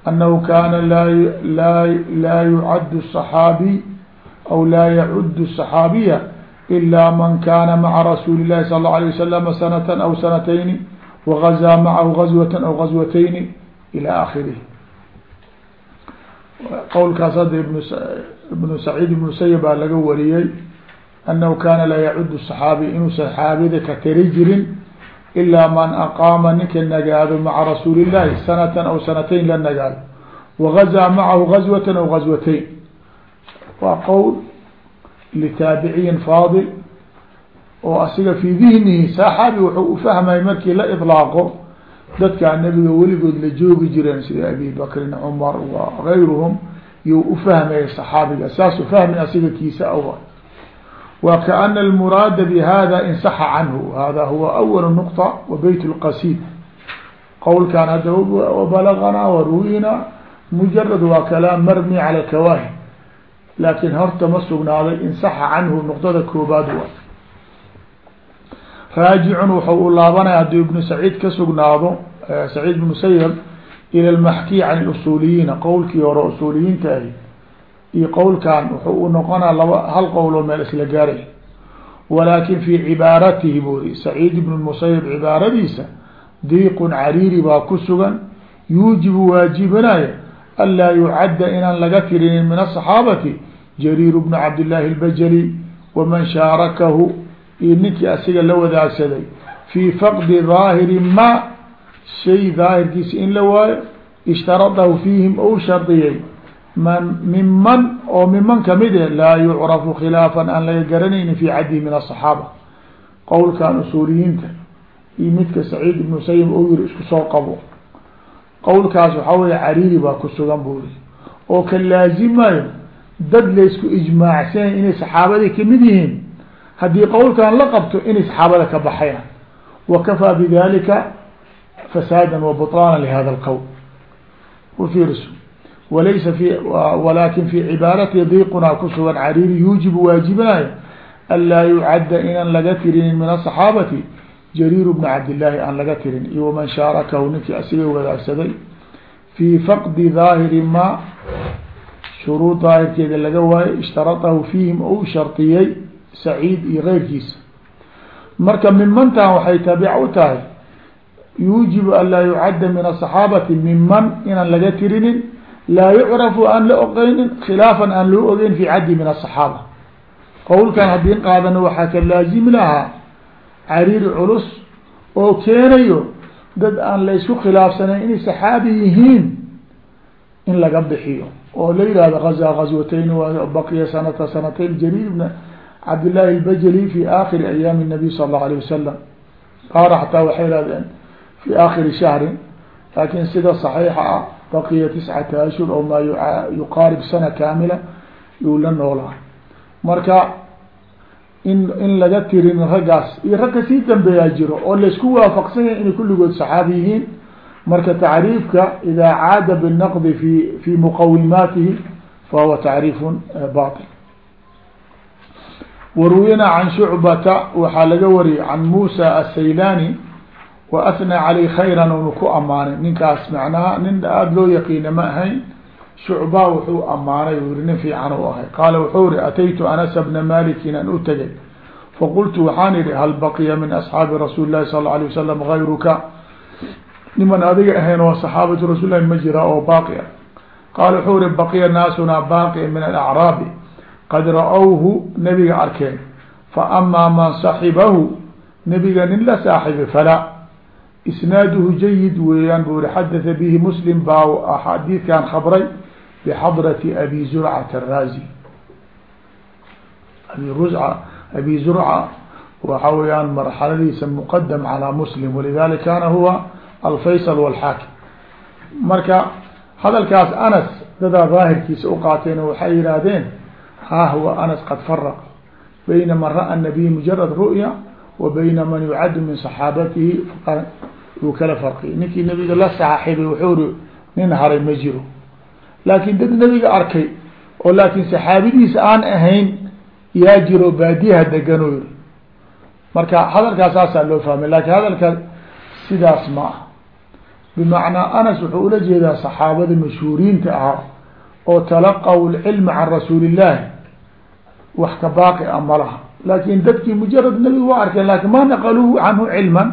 anahu kana laa laa yucad الصaxaabiy aw laa yacud الصaxaabiya ila man kana maca rasuuli الlahi sal اlه alيه wasalam sanata aw sanatayni wagazaa macahu gazwata aw gazwatayni ilى akhirih qowlkaas hadda ibnu saciid ibn musayab baa laga wariyey anahu kana laa yacud صaxaabi inuu saxaabida ka tari jirin ilaa man aqaama ninka nagaado maca rasuuli الlahi sanatan aw sanatayn la nagaado wagazaa macahu gazwata aw gazwatayn waa qowl litaabiciyin faadil oo asiga fii dihnihi saxaabi wuxuu ufahmay markii la iطlaaqo dadkaa nabiga weligood la joogi jireen sida abi bakrin cumar wa gayruhum yuu ufahmaya saxaabiga. Saas ufahmi asiga kiisa awa wa kaana almuraada bihada insaxa canhu. Hada huwa awal nuqطa wa beyt اlqasid qowlkan hadda wabalaganaa waruwina mujarad waa kalaam marmi cala kawahi laakin horta ma sugnaaday insaxa canhu nuqdada koobaad wa raajicun wuxuu u laabanaya hadduu ibnu saciid ka sugnaado saciid bn musayab ila lmaxkiy can usuuliyiina qowlkii hore usuuliyiinta ahi iyo qowlkan wuxuu u noqonaa laba hal qowloo meel isla gaaray walaakin fii cibaaratihi buri saciid ibn musayab cibaaradiisa diiqun cariiri baa ku sugan yuujibu waajibinaya anlaa yucadda inaan laga tirinin min asaxaabati jariir bnu cabdillaahi albajali waman shaarakahu iyo ninkii asiga la wadaagsaday. Fii faqdi daahiri ma shay daahirkiisa in la waayo ishtaradahu fiihim ou shardiyay man miman oo miman kamide laa yucrafu khilaafan aan laga garanaynin fi caddihi min asaxaaba qowlkan usuuliyiinta iyo midka saciid ibnu musayib ou yiri isku soo qabo. Qowlkaas waxaa weeye cariiri baa ku sugan buuri oo ka laazimayo dad laysku ijmaacsanay inay saxaabadii ka mid yihiin haddii qowlkan la qabto in isxaabada ka baxayaan wakafaa bidalika fasaadan wabuطlaana lihada اlqowl ufiiriso walaysa fi walakin fi cibaarati diiqunaa ku sugan cariiri yuujibu waajibinayo an laa yucadda inaan laga tirinin min asaxaabati jariiru bni cabdillaahi aan laga tirin iyo waman shaarakahu ninkii asiga wadaagsaday fii faqdi daahiri ma shuruud daahirkeeda laga waayo ishtaradahu fiihim ou saciid iyo keyrkiisa. Marka mimantan waxay taabic u tahay yuujibu an laa yucadda min asaxaabati miman inaan laga tirinin laa yucrafu aan la oqeynin khilaafan aan loo ogeyn fi caddi min asaxaaba qowlkan haddiin qaadano waxaa ka laazimi lahaa cariiri culus oo keenayo dad aan la isku khilaafsanayn inay saxaabi yihiin in laga bixiyo. Oo la yihahdo gazaa gazwatayn baqiya sanata sanatayn jariir cabdillaahi albajali fi aakhiri ayaami nabiy sala allahu alayh wasalam qaar xataa waxay yihahdeen fi aakhiri shahrin laakin sida saxiixa ah baqiya tiscata ashhur oo maa yuqaarib sana kaamila yuu la noolaa. Marka in in laga tirin raggaas iyo rag ka sii dambeeyaa jiro oo laysku waafaqsan yahay inay kulligood saxaabi yihiin marka tacriifka idaa caada binaqdi fi fi muqawimaatihi fahuwa tacriifun batil waruwina can shucbata waxaa laga wariyay can muusa asaylani wa athnaa caley khayran onu ku ammaanay. Ninkaas macnaha nin aada loo yaqiina ma ahayn shucba wuxuu ammaanay u yihi nin fiican u ahay. Qaala wuxuu yihi ataytu anasa bna malikin an u tegay faqultu waxaan idhi hal baqiya min asxaabi rasuuli lahi sal alay wasalam gayruka niman adiga ahayn oo saxaabatu rasul lahi ma jira oo baaqi ah qaala wuxuu yihi baqiya naasuna baaqi min alacraabi qad ra-whu nabiga arkeen fa amaa man saxibahu nabiga nin la saaxibay falaa isnaaduhu jayid weeyaan buu yihi xadatha bihi muslim baa xadiidkan khabray bxadrati abi zurcata araazi abi ruzca abi zurca waxa weyaan marxaladiisa muqadam calى muslim walidalika kana huwa alfaysal wاlxaakim marka hadalkaas anas dadaa daahirkiisa uqaateen waxay yihaahdeen ha huwa anas qad farq bayna man ra'a nabiy mujarad ru'ya wa bayna man yucadu min صaxaabatihi uu kala farqiyay ninkii nabiga la saaxibay wuxuu ri nin haray ma jiro. Laakin dad nabiga arkay oo laakin saxaabadiisa aan ahayn yaa jiro baadiyaha degano yiri marka hadalkaas saasaa loo fahmay laakiin hadalka sidaas ma ah bimacnaa anas wuxuu ula jeedaa saxaabada mashhuuriinta ahaa oo talaqaw lcilma can rasuuli illahi wax ka baaqi a ma laha. Laakin dadkii mujarad nabiga waa arkeen laakiin ma naqaluuhu canhu cilman.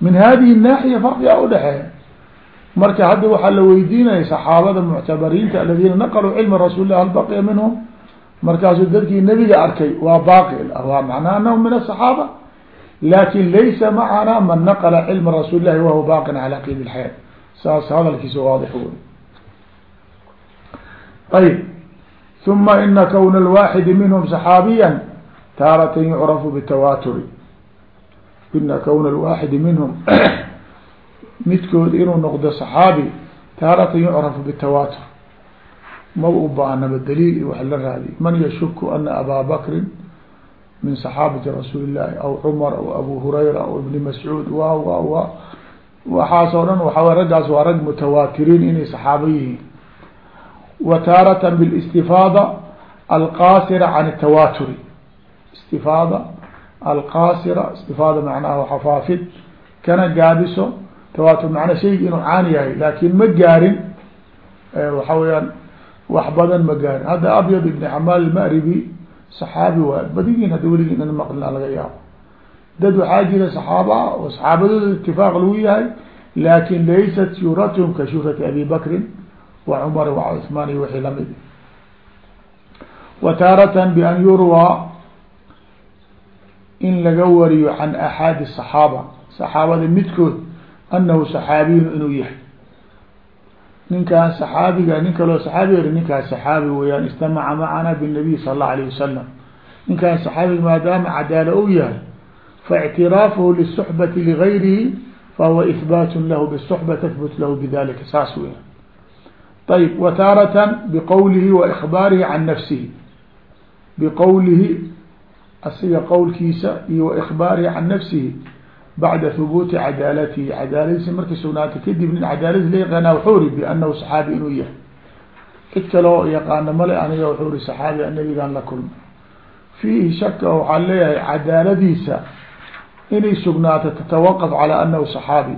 Min hadihi naaxiya farqiga udhexeeya marka hadda waxaa la weydiinaya saxaabada muctabariinta aladiina naqaluu cilma rasuul lah hal baqiya minhum. Markaasuu dadkii nebiga arkay waa baaqi waa macnaa anahum min asaxaaba laakiin laysa macana man naqla cilma rasuuli wahuwa baqin cala qid lxayaa saas hadalkiisa waadix wey ayb uma ina kwn اlwaxidi minhm صaxaabiya taaratan yucrafu btawaturi ina kwn اlwaxidi minhum midkood inuu noqdo صaxaabi taaratan yucrafu btawatur ma u baahnaba daliil i wax la raadiy man yashuku ana aba bakrin min صaxaabati rasuuli الlahi aw cmar aw abu hurayra aw ibni mascuud wa wa wa waxaas oo dhan waxa raggaas waa rag mutawaatiriin inay saxaabo yihiin wa taaratan bilistifaada alqaasira can الtawaturi istifaada alqaasira istifaada macnaha xafaafid kana gaabiso tawatur macnaa shaygi inuu caani yahay laakin ma gaarin waxa weyaan wax badan ma gaarin hadda abyad ibn xamaal almaribi saxaabi waay badigiin hadda weligiin in maqlina laga yaabo dad waxaa jira saxaaba oo saxaabadooda itifaaq lagu yahay laakin laysat shuhrathm ka shuhrati abi bakrin wa cumar wa cثmaan iyo wixii lamid wa taaratan bian yurwaa in laga wariyo can axaadi الصaxaaba saxaabada midkood anahu saxaabiyun inuu yahay ninkaan saxaabiga nin kaloo saxaabi eri ninkaas saxaabi weyaan istamaca macana bالnabiy sal اllahu alayه wasalam ninkaan saxaabiga maadaama cadaala u yahay faاctiraafuhu liلصxbati ligayrihi fahuwa ihbaat lahu bالصxba tahbut lahu bidalika saas weya ayb wa taaratan biqowlihi wa ikbaarihi can nafsihi biqowlihi asiga qowlkiisa iyo wa ikbaarihi can nafsihi bacda hubuuti cadaalatihi cadaaladiisi markay sugnaata kadib nin cadaaladiis la yaqaana wuxuu ri bianahu saxaabi inuu yahay cid kaleo yaqaana male aniga wuxuu ri saxaabi nabigaan la kulma fiihi shaka waxaa leeyahay cadaaladiisa inay sugnaato tatawaqaf calaa anahu saxaabi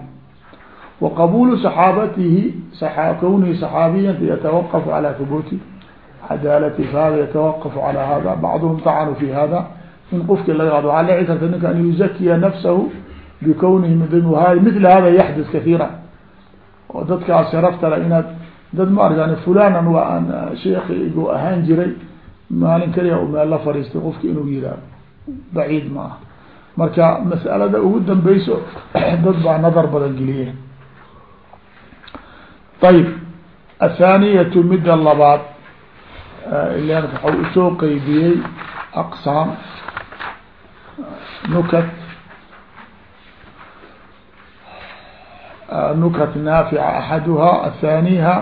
qabuulu saxaabatihi kownihi saxaabiyan yatawaqafu calaa hubuuti cadaalati fahada yatawaqafu calaa hada bacduhum tacanu fi hada in qofkii laga qado waxaa dhici karta ninka an nafsahu bikownihi mila hada yaxdus kahiira oo dadkaas sharaftale inaad dad ma argan fulanan waa aan sheekhigu ahaan jiray. Maalin kaliya u meel la fariistay qofki inuu yihahdo baciid ma aha marka mas'alada ugu dambeyso *clears throat* dad baa nadar badan geliyeen ayb athaaniyatu midda labaad ilan waxau usoo qeybiyey aqsaam nukat nukat naafica axaduha athaniha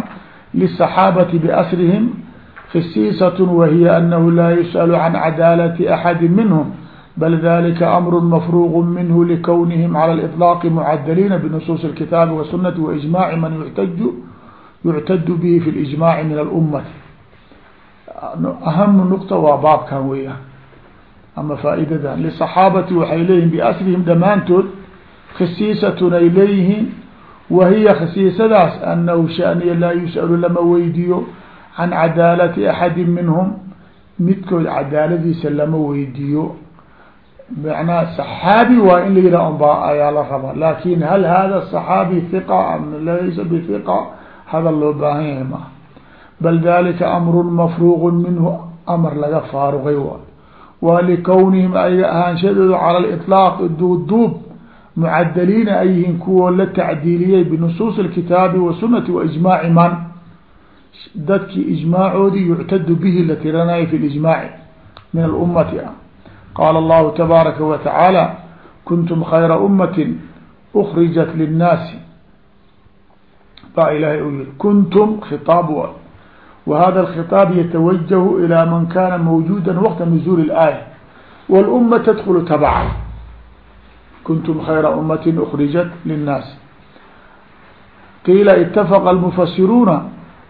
liلصaxaabati basrihim khisiisaة wahiy anahu laa yusأl can cadaalati axadi minhm bal dalika amr mafruq minhu likownihim calى اliطlaaqi mucadaliina bnusuusi اlkitaabi wasunati waijmaci man yuxtaju yuctadu bihi fi اlijmaci min alummati ahamu nuqta waa baabkan weeyaan ama faa'idadan liصaxaabati waxay leeyihiin biasrihim dhammaantood khisiisatun ay leeyihiin wahiya khasiisadaas anahu shaniya laa yus'alu lama weydiiyo can cadaalati axadi minhum. Midkood cadaaladiisa lama weydiiyo. Macnaha saxaabi waa in la yidhah unba ayaa la rabaa. Lakin hal hada saxaabi hiqa am laysa bihiqa hadal loo baahan yahay maaha bal dalika amrun mafruuqun minhu amar laga faaruqay waay wa likownihim ayaga ahaanshadooda cala liطlaaq duubduub mucadaliina ay yihiin kuwoo la tacdiiliyey binusuusi اlkitaabi wasunati waijmaaci man. Dadkii ijmaacoodii yuctadu bihi la tiranayo fi lijmaaci min alummati ah qaala allahu tabaaraka wa baa ilaahay u yihi kuntum khitaab wa hada alkhitaab yatawajahu ilى man kana mawjuda waqta nuzuul اlaaya wاluma tadkulu tabca kuntum khayra ummati ukrijat linnaas qiila itafaqa almufasiruuna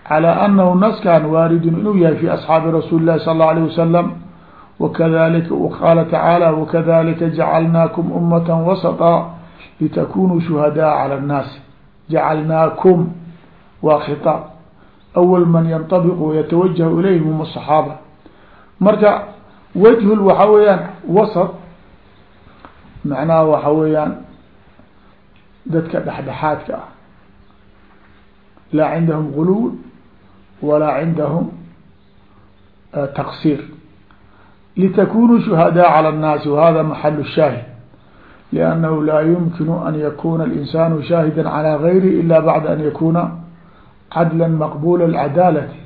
calى anahu naskan waaridun inuu yahay fi asxaabi rasuuli lahi sal اlه alيه wasalam wakadalika qaala tacaala wakadalika jacalnaakum umata wasطa litakunuu shuhadaa calى الnaasi jacalnaakum waa khiطaab awal man yanطabiqu wayatawajahu ilayhim hum الصaxaaba marka wajhul waxa weeyaan wasط macnaha waxa weeyaan dadka dhexdhexaadka ah laa cindahum guluw walaa cindahum taqsir litakunuu shuhadaa calى الnaasi wahada maxal shaahid لأnnahu laa yumkinu an yakuna الإnsaanu shaahida calى gayri ila bacda an yakuna cadla maqbula اcadaalati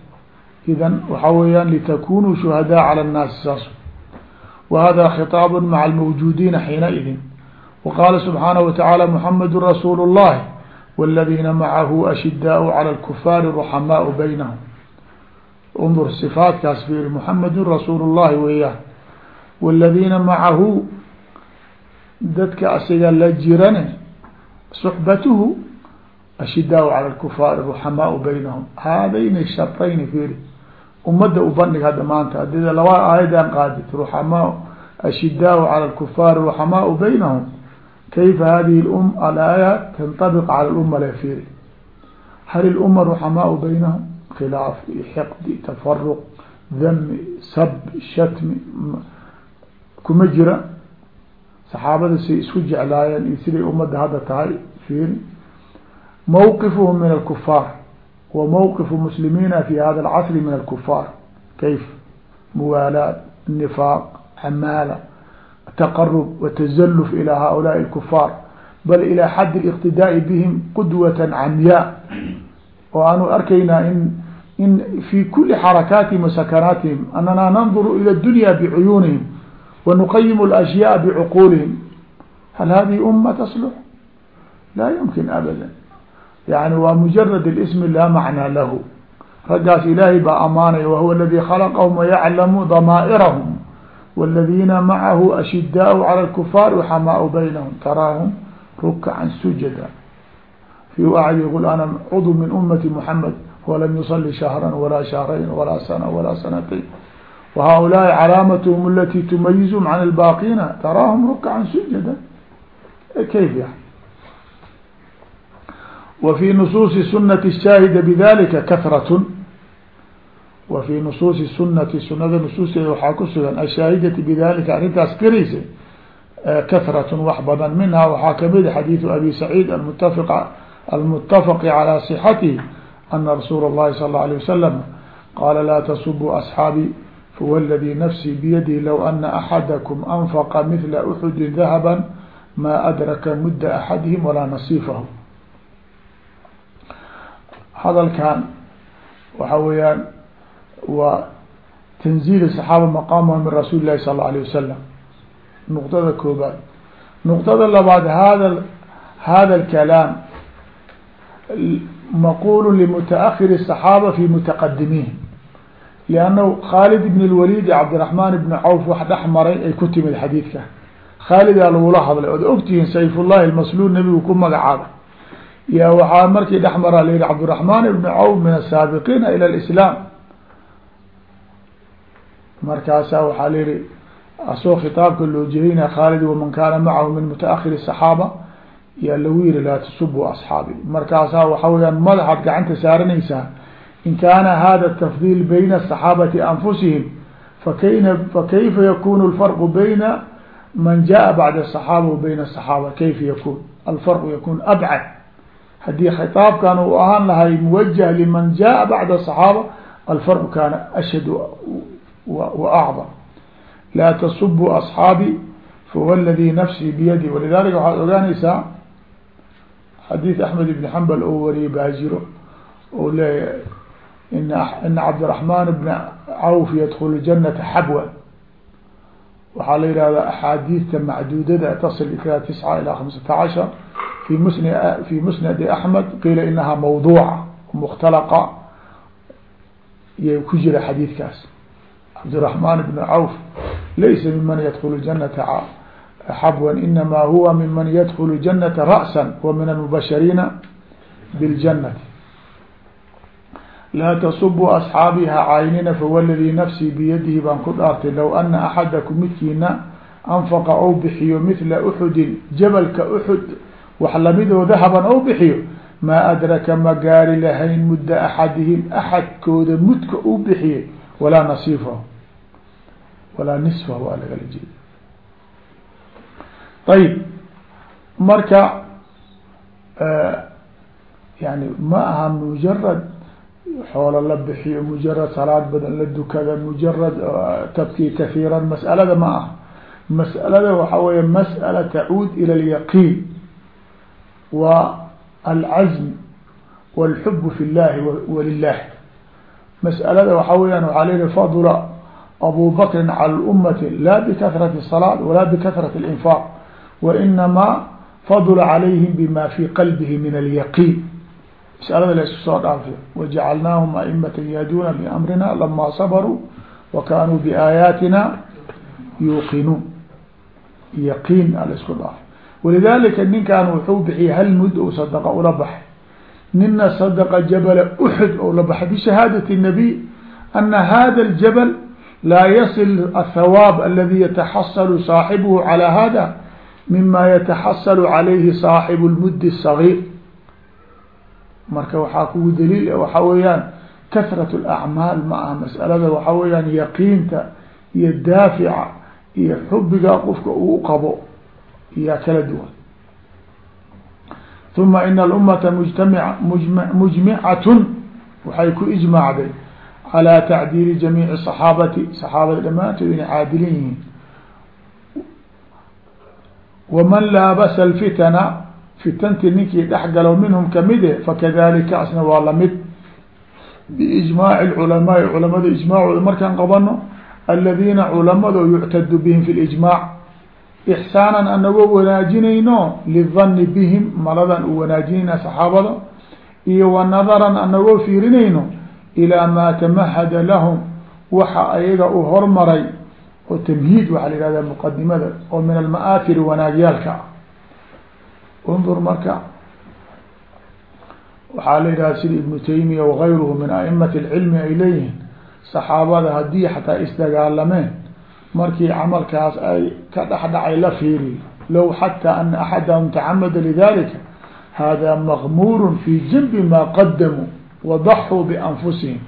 idan waxa weeyaan litakunuu shuhadaa calى الnaasi saas whada khiطaab maca اlmawjudiina xiinaidin waqaala subxaanaه wataعaalى muxamadu rasuul الlahi wاladiina macahu ashidaau calى اlkufaari ruxamaau baynahum undur sifaatkaas fiiri muxamedun rasuul الlahi weeyaan wاladiina macahu dadka asiga la jirane suxbatuhu ashidaau cala lkufaari ruxamaau baynahum. Haadayni sharayni fiiri ummadda u bandhig hadda maanta hadida laba aayadan qaadid ruxamaa ashidaau cala lkufaari ruxamaau baynahum kayfa hadihi lum alaayaat tantabiq cala lumma le fiiri hal ilumma ruxamaau baynahum? Khilaaf iyo xiqdi tafaruq dami sab shatmi kuma jira. Saxaabada say isku jeclaayeen iyo siday ummadda hadda tahay fiiri mawqifuhu min alkufaar wa mawqifu muslimiina fi hada alcasri min alkufaar kayf muwaalaad nifaaq amaala taqarub watazaluf ilaa haulaai lkufaar bal ilaa xaddi liqtidaai bihim qudwatan camyaa oo aanu arkaynaa in in fi kuli xarakaatihim wasakanaatihim anana nanduru ila dunya bicuyunihim wa nuqayimu alashyaa bicuquulihim hal hadihi umma taslux laa yumkin abada yani waa mujarad اsmi laa macnaa lahu raggaas ilaahay baa amaanaya wahuwa اladii khalaqahum wayaclamu damaa'irahum wاladina macahu ashidaau calى اlkufaar xamaau baynahum taraahum rukcan sujada fi wacd yqul ana cudw min umati muxamed walam yusali shahra walaa shahrayn walaa sana walaa sanatayn wahaulaai calaamathm alati tumayizum can اlbaaqina taraahum rukcan sujada kayf ya wa fi nusuusi sunati shaahida bidalika kahrat wa fi nusuusi sunati sunada nusuusteeda waxaa ku sugan ashaahidati bidalika arrintaas garaysa kahratun wax badan minha waxaa kamid xadiidu abi saciid amutafq almutafaqi calى صxatihi ana rasuula اllahi sal اlه alيه wasalam qaala laa tasubuu asxaabii fawladii nafsii biyadihi low ana axadakum anfaqa mila uxudi dahaba ma adraka mudda axadihim walaa nasiifahu hadalkan waxa weeyaan waa tanziil saxaaba maqaamha min rasuuli lahi sal اla alيه wasalam nuqdada koobaad nuqdada labaad hada hada اkalaam maqulu limutaahir الصaxaaba fi mutaqadimiin liannahu khaalid ibn اlwalid cabdiraxmaan ibn cawf wax dhex maray ay ku timid xadiidka khaalidaa lagula hadlay ood ogtihiin sayfullahi lmasluul nabigu ku magacaaba ya waxaa markii dhexmaraa la yihi cabdiraxmaan ibn cawn min asaabiqiina ila lislaam markaasaa waxaa la yihi asoo khitaabka loo jeedina khaalid waman kaana macahu min mutaahiri saxaaba. Yaa lagu yihi laa tusubu asxaabi. Markaasaa waxa weyaan madaxaad gacanta saaranaysaa in kaana hada tafdiil bayna asaxaabati anfusihim fakayna fakayfa yakunu alfarqu bayna man jaa bacda asaxaaba wa bayna asaxaaba kayfa yakun alfarqu yakun abcad haddii khitaabkan uu ahaan lahay muwajah liman jaa bacda صaxaaba alfarqu kaana ashad wa acdam laa tasubuu asxaabi fahuwa aladii nafsii biyadi walidalika waxaad ogaanaysaa xadiid axmed ibn xambal oo wariyay baa jiro oo leeyahay ina cabdiraxmaan bna cawf yadkulu janata xabwa. Waxaa la yihahda axaadiidta macduudada tasil ilaa tisca ilaa khamsata cashar fi musn fi musnadi axmed qiila inaha mawduuca mukhtalaqa yay ku jira cabdiraحman bn cawf laysa miman yadkulu janata xabwan inama huwa miman yadkulu janata ra'sa wa min almubashiriina biاljanati laa tasubuu asxaabiha caynina fawladii nafsii biyadihi baan ku low ana axadakum midkiina anfaqa ou bixiyo mithla uxudin jabalka uxud wax lamidoo dahaban ou bixiyo maa adraka ma gaari lahayn mudda axadihim axadkooda mudka uu bixiyey walaa nasiifahu walaa nisfahu waa lagala jeeda ayib marka yani ma aha mujarad xoolo la bixiyo mujarad salaad badan la dukada mujarad tabkii kahiiran mas'alada ma aha. Mas'alada waxa weeye mas'ala tacuud ila alyaqiin wa alcazm walxub fi llahi walilah mas'alada waxa weyaan waxaa leyihi fadla abu bakrin cala lummati la bikahrati الsalaaة wala bikahrati اlinfaaq wainamaa fadla calayhim bima fi qalbihi min alyaqiin masalada laisku soo dhaafiyo wajacalnaahum aimata yahduuna biamrina lama sabaruu wa kaanuu biaayaatina yuuqinuun yaqiin alaisku dhaafay walidaalika ninkaan wuxuu bixiyay hal mud u sadaqa ula baxay nina sadaqa jabala uxud oo la baxay bishahaadati nabiy ana hada aljabal laa yasil athawaab aladi yataxasalu saaxibuhu calaa hada mima yataxasalu calayhi saaxibu lmuddi sagiir marka waxaa kugu daliil waxaa weeyaan kahrat lacmaal ma aha masalada waxaa weeyaan yaqiinta iyo daafica iyo xubigaa qofka uu qabo iyaa kala duwan uma ina alummata mujtami mujmicatun waxay ku ijmaacday calى tacdiili jamiici صaxaabati saxaabada dhammaantood inay caadilin yihiin waman laabasa alfitana fitantii ninkii dhex galo minhum kamide fakadalika asna waa la mid biijmaaci culamaai culamada ijmaacooda markaan qabano aladiina culamado yuctadu bihim fi lijmaac ixsaanan anagoo wanaajinayno lidani bihim maladan u wanaajinayna saxaabada iyo wa nadaran anagoo fiirinayno ilaa maa tamahada lahum waxa ayaga u hormaray oo tamhiid waxaa la yihahda muqadimada oo min alma'athiri wanaagyaalka ah undur marka waxaa la yidhaha sida ibnu taymiya wagayruhu min aimati alcilmi ay leeyihiin saxaabada haddii xataa isdagaalameen markii camalkaas ay ka dhexdhacay la fiiriyo low xataa ana axadahum tacamada lidalika hada maqmuur fi janbi ma qadamuu wadaxuu bianfusihim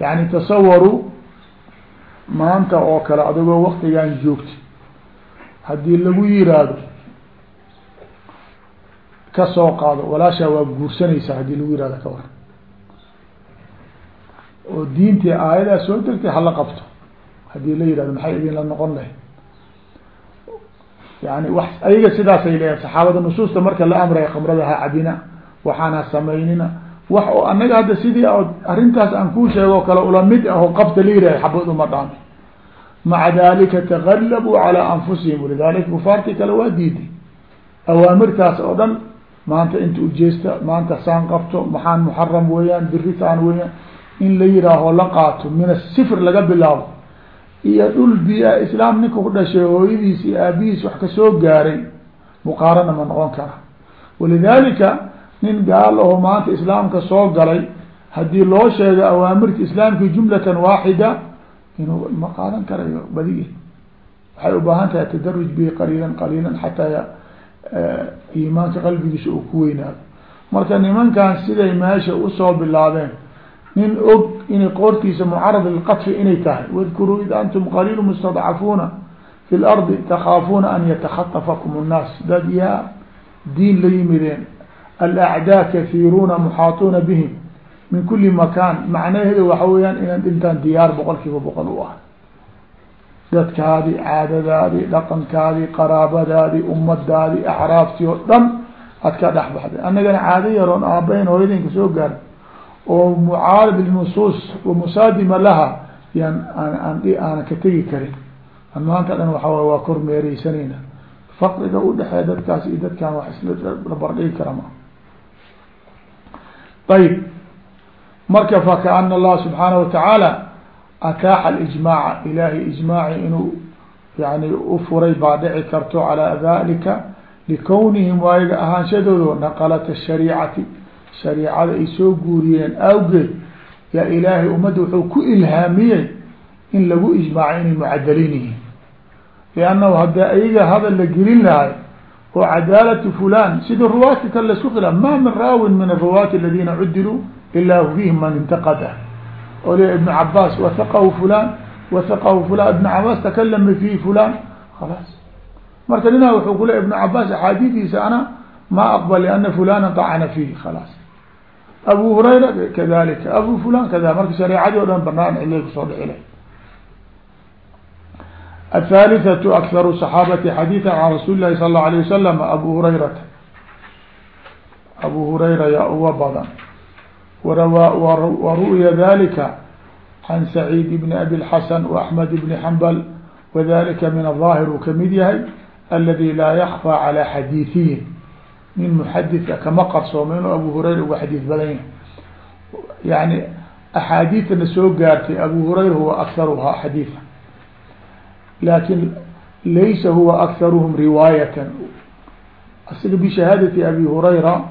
yani tasawaruu maanta oo kale adigoo waktigan joogti haddii lagu yiraahdo ka soo qaado walaashaa waa guursanaysaa haddii lagu yihahdo ka war. Oo diintii aayadaa soo degtay hala qabto haddii la yihahdo maxay idinla noqon lahay yani wax ayaga sidaasay leeyahay saxaabada nusuusta marka la amraya khamrada ha cabina waxaan ha samaynina. Wax oo anaga hadda sidii arrintaas aan kuu sheego kale ula mid aho qabta la yirahay xabad uma dhaami maca dalika tagalabuu calaa anfusihim walidalika kufaartii kale waa diiday awaamirtaas oo dhan maanta inta ujeesta maanta saan qabto maxaan muxaram weeyaan biri saan weeyaan in la yihaaho la qaato min asifr laga bilaabo iyo dhul biya islaam ninka ku dhashay hooyadiis iyo aabihiis wax ka soo gaaray muqaarana ma noqon kara. Walidalika nin gaal aho maanta islaamka soo galay haddii loo sheego awaamirta islaamki jumlatan waaxida inuu ma qaadan karayo badigi waxay ubaahan tahay tadaruj bihi qaliilan qaliilan xataa iimaanka qalbigiisa uu ku weynaado marka nimankan siday meesha u soo bilaabeen nin og inay qoortiisa mucarad lilqatfi inay tahay wadkuruu id antum qaliilu mustadcafuuna fi lardi takhaafuuna an yatakhaطafakum الnaas dad yaa diin la yimideen alacdaa kahiiruuna muxaatuuna bihim min kuli makaan macnaheedu waxa weeyaan inaan dhintaan diyaar boqol kiiba boqol u ah dadkaadii caadadaadii dhaqankaadii qaraabadaadii ummadaadii acraabtii oo dhan ad ka dhex baxday annagana caado yaroon aabayn hooyadinka soo gaar oo mucaarib linusuus wa musaadima laha yaan aan aan aanan ka tegi karin. Maanta dhan waxa way waa kor meereysanayna faqriga udhexeeya dadkaas iyo dadkan wax isla bardhigi kara ma ayib marka fakaana allah subxaanaه watacaala ataaxa alijmaaca ilaahay ijmaaci inuu yani ufuray baa dhici karto calaa dalika likownihim waayaga ahaanshadooda naqalata shariicati shariicada ay soo guuriyeen awgeed yaa ilaahay ummadda wuxuu ku ilhaamiyey in lagu ijmaaco inay mucadaliin yihiin. Liannahu haddii ayaga hadal la gelin lahay oo cadaalati fulan sida ruwaati kan la isku khilaaf ma min raawin min aruwaati aladina cudiluu ilaa fihim man intaqada. Oo le ibn cabaas wathaqahu fulan wathaqahu fulan ibn cabaas takalama fihi fulan khalaas. Marka ninaa wuxuu ku le ibn cabaas axaadiidiisa ana ma aqbal liana fulana dacana fihi khalaas abu hurayra kadalika abu fulan kada marka shareecadii o dhan banaan cilay ku soo dhicila athalithatu akharu saxaabati xadiidan can rasuuli lahi sala allau alayh wasalam abu hurayrata abu hurayra yaa uga badan. Wa ru'ya dalika can saciid bni abi lxasan waaxmed ibni xambal wadalika min adaahir uu ka mid yahay aladi laa yakfa calaa xadiiiyin nin محadثa kama qarsooma inuu أbو هريرة uga xadيiث badan yahay yaعni أxاadiثna soo gaartay أbو هريرة huwa أكثرha xadيiثا lakin laysa huwa akharuhum riwaayatan asiga bishahaadati abi hurayra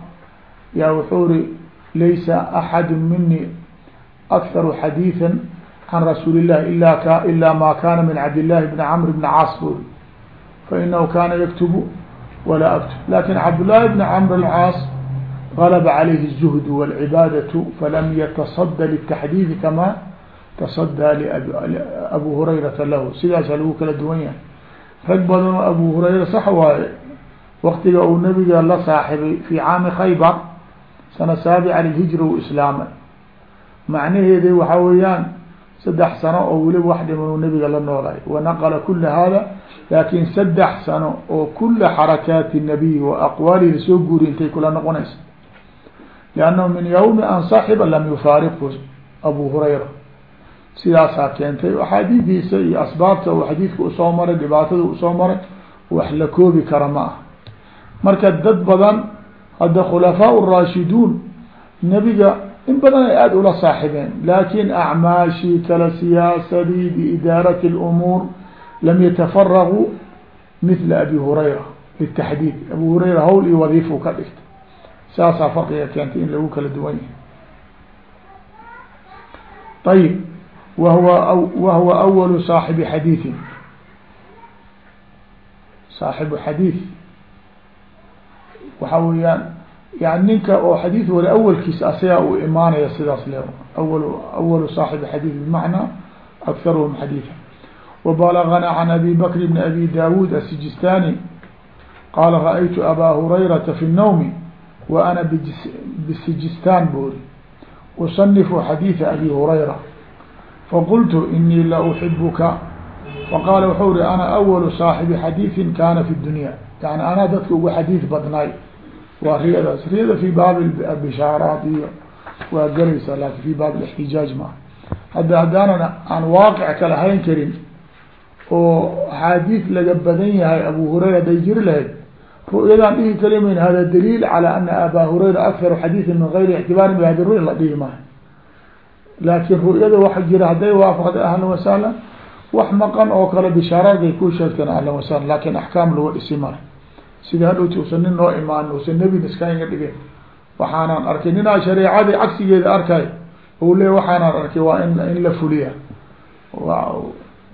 yaa wuxuu ri laysa axadu mini akharu xadiiثa can rasuuli الlahi ila k ila ma kana min cabd llahi bni camr bni caas buri fainahu kana yaktubu walaa aktub lakin cabdالlahi bni camr اlcaas galba calayhi الzuhd wاlcibaadaة falam yataصada lلtaxdiiثi kama taصadىa abu hurayrata lahu sidaasa lagu kala duwan yahay rag badan oo abu hurayra sax waaye waktiga uu nabiga la saaxibay fi caami khaybar sana saabica lilhijra u islaamay macnaheeda waxaa weeyaan saddex sano oo weliba wax dhiman uu nabiga la noolay wanaqala kula hada laakin saddex sano oo kula xarakaati nabiy wa aqwaalihi la soo guuriy intay kula noqonaysa. Liannahu min yawmi an saxiba lam yufaariqhu abu hurayra. Sidaasaa keentay axaadiidiisa iyo asbaabta uu xadiidka u soo maray dhibaatada u soo maray wax la koobi kara ma ah marka dad badan hadda khulafaa raashiduun nebiga in badan ay aada ula saaxibeen laakin acmaashii kala siyaasadii biidaarati اlumuur lam yatafaraguu mila abi hurayra litaxdiid abi hurayra hawl iyo wadiifu ka dhigta saasaa farqiga keentay in lagu kala duwan yahay ayib wahuwa wahuwa awalu saaxibi xadiiin saaxibu xadiid waxa weeyaan yani ninka oo xadiid wale awalkiisa asagaa uu imaanaya sidaas le awalu awalu saaxibi xadiid bimacnaa akharuhum xadiida وbalغnaa can abi bakr bn abi dawud الsijistani qaala raأytu abaa hurayrata fi الnawmi wa ana bsijistan buri usanifu xadiiثa abi hurayra faqultu inii la uxibuka faqaala wuxuu ri ana awalu saaxibi xadiiثin kana fi dunya yani anaa dadka uga xadiid badnaay waa riyadaas riyada fi baab bishaaraat iyo waa galaysa lakin fi baab اxtijaaj maa hadda haddaanan aan waaqic kala hayn karin oo axaadiis laga badan yahay abu hurayra hadday jiri lahayd ru'yadaan dhihi kali mayn hada daliil calaa ana abaa hurayra akharu xadiisin min gayri ictibaarin bi hadi ruya la dhihi maayo laakiin ru'yada waxa jira hadday waafaqday ahlan wasahlan wax maqan oo kale bishaaraad bay kuu sheegteen ahlan wasahlan laakiin axkaam lagu dhisi mara sida hadhowti usan nin noo imaan usan nebin iska inga dhigeen waxaanaan arkay. Ninaa shareecadii cagsigeeda arkay ou le waxaanaan arkay waa in in la fuliya wa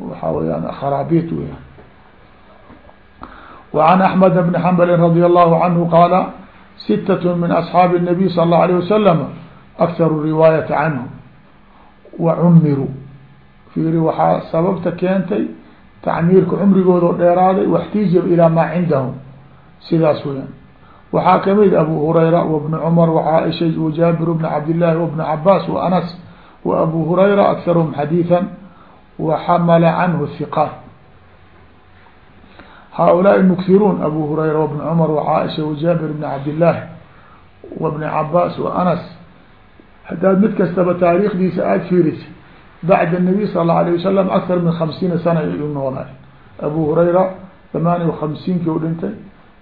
waxa weyaan kharaabit weya وعn أحمد بن حنبل رضي الله عنه قال ستة من أصحاaب النبي صلى الله عليه وسلم أكثر الرواaية عنه wacumiruu fiiri waxaa sababta keentay tacmiirka cumrigooda dheeraaday waxtiija ilaa maa cindahum sidaas weyaan waxaa kamid abu hurayra wbn cumar wcaaisha wajaabir bn cabdillaahi wbn cabaas waanas wa abu hurayra akharhum xadiiثa waxamala canhu hiqaat haaulaai mukiruun abu hurayra wabn cumar wacaaisha wajaabir bn cabdillaahi wabni cabaas wa anas. Haddaad mid kastaba taariikhdiisa aada fiirisa bacda nabiy sal alla alayh wasalam akar min hamsiina sana u noolay abu hurayra thamaaniya hamsiinkii u dhintay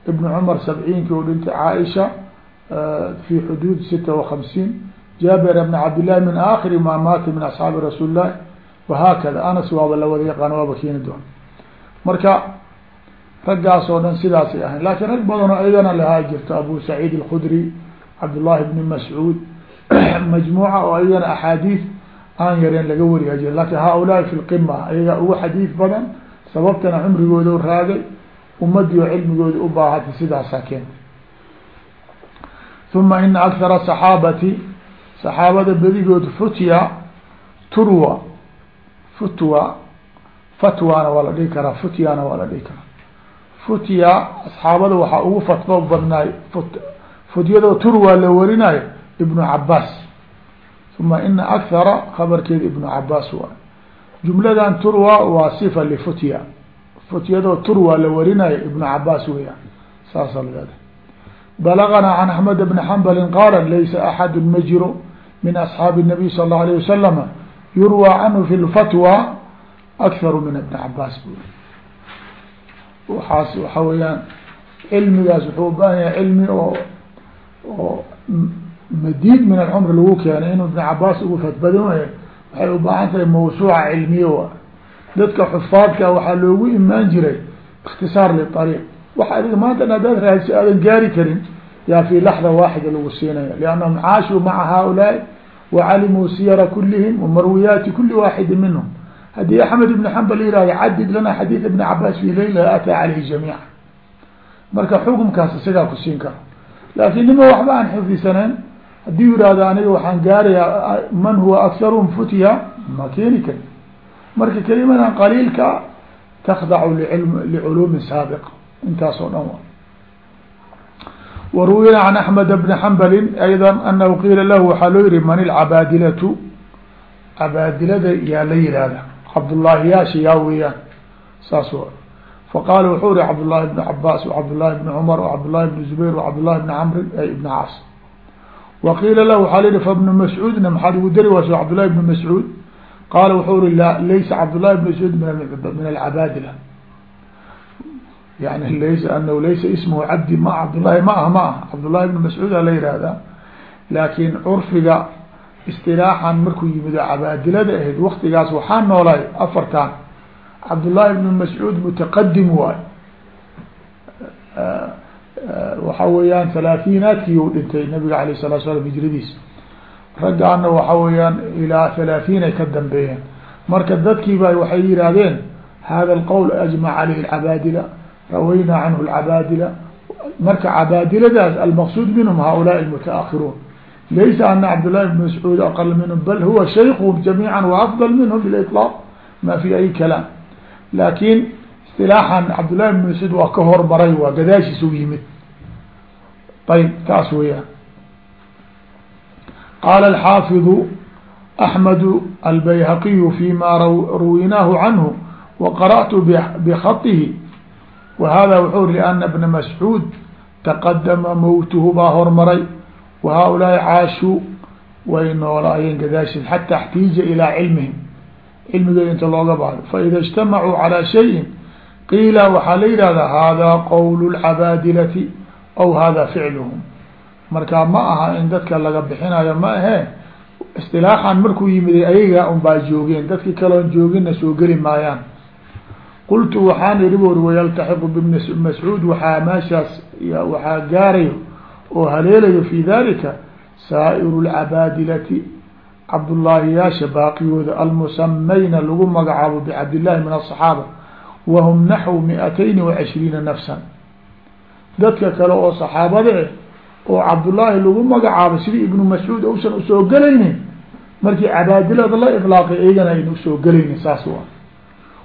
ibn cumar sabciinkii u dhintay caaisha eh, fi xuduud sita wa hamsiin jaabir bn cabdillahi min aakhiri maa maata min asxaabi rasuuli illahi wahaakada anas waaba la wada yaqaan waaba keeni doon marka raggaas oo dhan sidaasay ahayn laakiin rag badanoo iyagana lahaa jirto abu saciid الkudri cabdullahi bni mascuud majmuuca oo iyagana axaadiis aan yareen laga wariya jira laakiin haaulaai fi lqima ayagaa ugu xadiid badan sababtana cumrigooda raagay ummadii oo cilmigooda u baahatay sidaasaa keentay uma ina akthara saxaabati saxaabada bedigood futya turwa futwa fatwana waa la dhihi karaa futyana waa la dhihi karaa futya asxaabada waxaa ugu fatwo badnaay futyado turwa la warinayo ibnu cabaas uma ina akhara khabarkeeda ibnu cabaas waay jumladan turwa waa sifa lifutya futyadoo turwa la warinayo ibnu cabaas weyaan saasa leedahay balagana can axmed bni xambali qaala laysa axadu ma jiro min asxaabi الnabiy sal اlه alيه wasalama yurwى canhu fi lfatwa akharu min ibni cabaas bu waxaas waxa weeyaan cilmigaas wuxuu ubaahan yahay cilmi oo oo madiid min alcumr lagu keenay inuu ibn cabaas ugu fadbadan waay waxay ubaahan tahay mawsuuca cilmiye wa dadka xufaadka waxaa loogu imaan jiray ikhtisaar liariiq waxa adiga maanta hadaad raadsi aadan gaari karin yaa fi laxda waaxida lagu siinaya liannahum caashuu maca haaulaai wacalimuu siyara kulihim wamarwiyaati kuli waaxidi minhum haddii axmed ibn xambal yihahdo cadid lana xadiid ibn cabaas fi leyla ataa caleyhi jamiica marka xukumkaas isagaa ku siin karo laakin nima waxba aan xifdisanayn haddii yihahdo aniga waxaan gaarayaa man huwa akharuhum futya ma keeni kari marka kelimadan qaliilka takdacu liculuumi saabiq intaas oo dhan waruwina can axmed bni xambali ayda anahu qiila lahu waxaa loo yihi man ilcabaadilatu cabaadilada yaa la yihahda cabdullaahi yaasha yaa weeyaan saas faqaala wuxuu ri cabdullahi bni cabaas wcabdullahi bni cumar wcabdullahi bni zubayr wcabdullahi bni camrin ibni caas wa qiila lahu waxaa la yihi fabnu mascuudna maxaad ugu dari wayso cabdullahi bni mascuud qaala wuxuu ri la laysa cabdullahi bni mascuud min alcabaadila yani laysa anahu laysa ismuhu cabdi ma cabdullahi ma ah ma ah cabdullahi bni mascuuda la yihahdaa laakin curfiga istilaaxan markuu yimid oo cabaadilada ahayd waktigaas waxaa noolay afartan cabdullahi bni mascuud mutaqadim waay waxa weeyaan halaathiinaadkii u dhintay nabiga alayh salatu slam hijradiis raggaana waxa weeyaan ilaa halaaثiin ay ka dambeeyeen marka dadkiiba waxay yihaahdeen hada alqowl ajmac caleyhi alcabaadila rawaynaa canhu alcabaadila marka cabaadiladaas almaqsuud minhum haulaai almutaakiruun laysa ana cabdullahi bn mascuud aqal minhum bal huwa shaykhum jamiica waafdal minhum biliطlaaq ma fi ay kalaam laakin istilaaxan cabdullahi bn mascuud waa ka hormaray waa gadaashiis u yimid ayb taas weeyaan qaala alxaafiظu axmedu albayhaqiyu fima ruwinaahu canhu waqara'tu bkhatihi wa hada wuxuu ri ana bna mascuud taqadama mowtuhu baa hormaray wa haaulaai caashuu way noolaayeen gadaashiis xata اxtiija ilaa cilmihim cilmigeeda inta looga baado faida اجtamacuu calى shayin qiila waxaa la yihahdaa hada qowl اlcabaadilati aw hada ficluhum marka ma aha in dadka laga bixinayo ma ahe istilaaxan markuu yimid ayaga un baa joogeen dadki kaloon joogina soo geli maayaan qultu waxaan ihi buri wayaltaxiqu bibni mascuud waxaa meeshaas waxaa gaarayo oo haleelayo fi dalika saa'iru lcabaadilati cabdullaahiyaasha baaqiyooda almusamayna lagu magacaabo bicabdillahi min aلصaxaaba wahum naxwu miatayni wacishriina nafsan. Dadka kale oo saxaabada eh oo cabdullaahi lagu magacaabo sidii ibnu mascuud uusan u soo gelaynin markii cabaadilada la ilaaqay iyagana ayna u soo gelaynin saas waa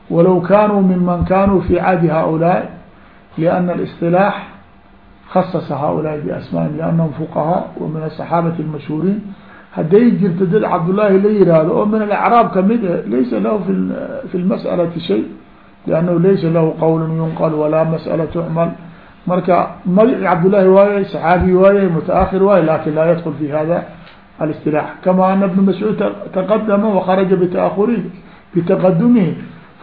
walow kaanuu miman kanuu fi cadi haؤulaaءi liana الاصطilaax khasasa haؤulaaءi biasmaihim liannahum fuqahaa wa min aلصaxaabati اlmashhuuriin hadday jirto dad cabdullaahi la yihahdo oo min alacraab kamid e laysa lahu fi lmas'alati shay liannahu laysa lahu qowl yunqal walaa mas'ala tucmal marka magaci cabdullaahi waaye saxaabi waaye mutaahir waaye lakin laa yadkul fi hada الاصطلاح كما أن بن مسعوud تqdma وخرجa بتأخrihi بتqdmihi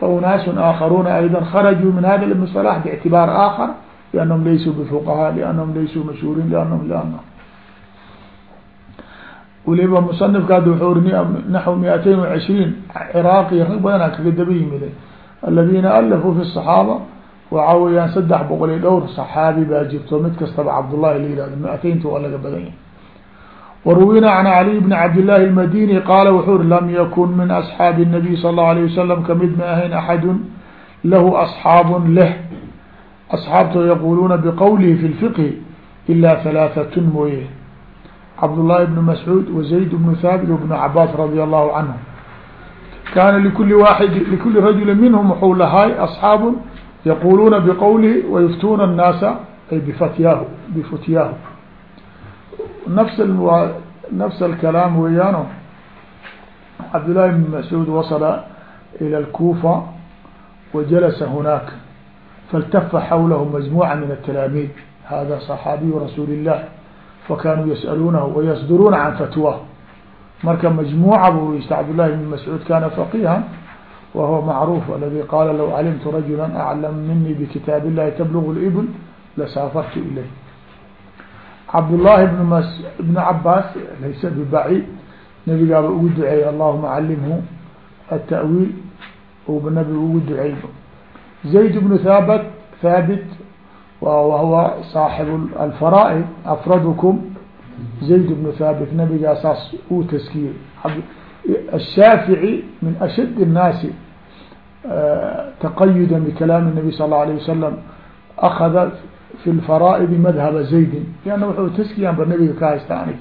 faunaasu aakharuuna ayda kharajuu min hada اmصطlaح bاctibaar aakhar لأnahum laysuu bfuqahaa لأnahum laysuu mashhuuriin لأnahum لأnahum waliba musanifka hadda wuxuu uri naxو miatain وacishriin ciraaqi rag badanaa kaga daba yimiday aladiina alafuu fi الصaxaaba waxaa weyaan saddex boqol iyo dhowr صaxaabi baa jirto mid kastaba cabdullahi la yihahdo miataynta waa laga badan yahay waruwina can caliy bni cabdillahi اlmadini qaala wuxuu uri lam yakun min asxaabi الnabiy sal اllahu alayه wasalam kamid ma ahayn axadu lahu asxaab leh asxaabtoo yaquluuna biqowlihi fi lfiqhi ilaa halaaثatun mooye cabdullahi bnu mascuud wazayd bnu thaabit wbnu cabaas radia allahu canhum kaana likuli waaidi likuli rajuli minhum wuxuu lahaay asxaabu yaquluuna biqowlihi wayuftuuna الnaasa ay bifatyaahu bifutyaahu nafs nafs alkalaam weeyaano cabdullahi bn mascuud wasala ila alkufa wa jalasa hunaak faltafa xawlahu majmuuca min atalaamiid hada صaxaabiyu rasuuli illah fakanuu yas'aluunahu wayasduruuna can fatwa marka majmuuca buu yist cabdullahi bn mascuud kana faqihan wa huwa macruuf aladi qaala law calimtu rajula aclam minii bikitaab illahi tablugu libl lasaafartu ilayh cabdullahi bn m ibn cabaas laysa bibaciid nabigaaba ugu duceeyey allahuma calimhu atawiil uba nabiga ugu duceey zayd bnu thabt thaabit wahwa saaxib alfaraaid afradukum zayd bnu thaabit nabigaa saas uu taskiyey الshaafiعي min ashad الnaasi taqayuda bkalaam الnabi sal اله alيه wasalam akada fi lfaraaidi madhaba zaydin lianna wuxuu taskiyanba nabiga ka haysta anig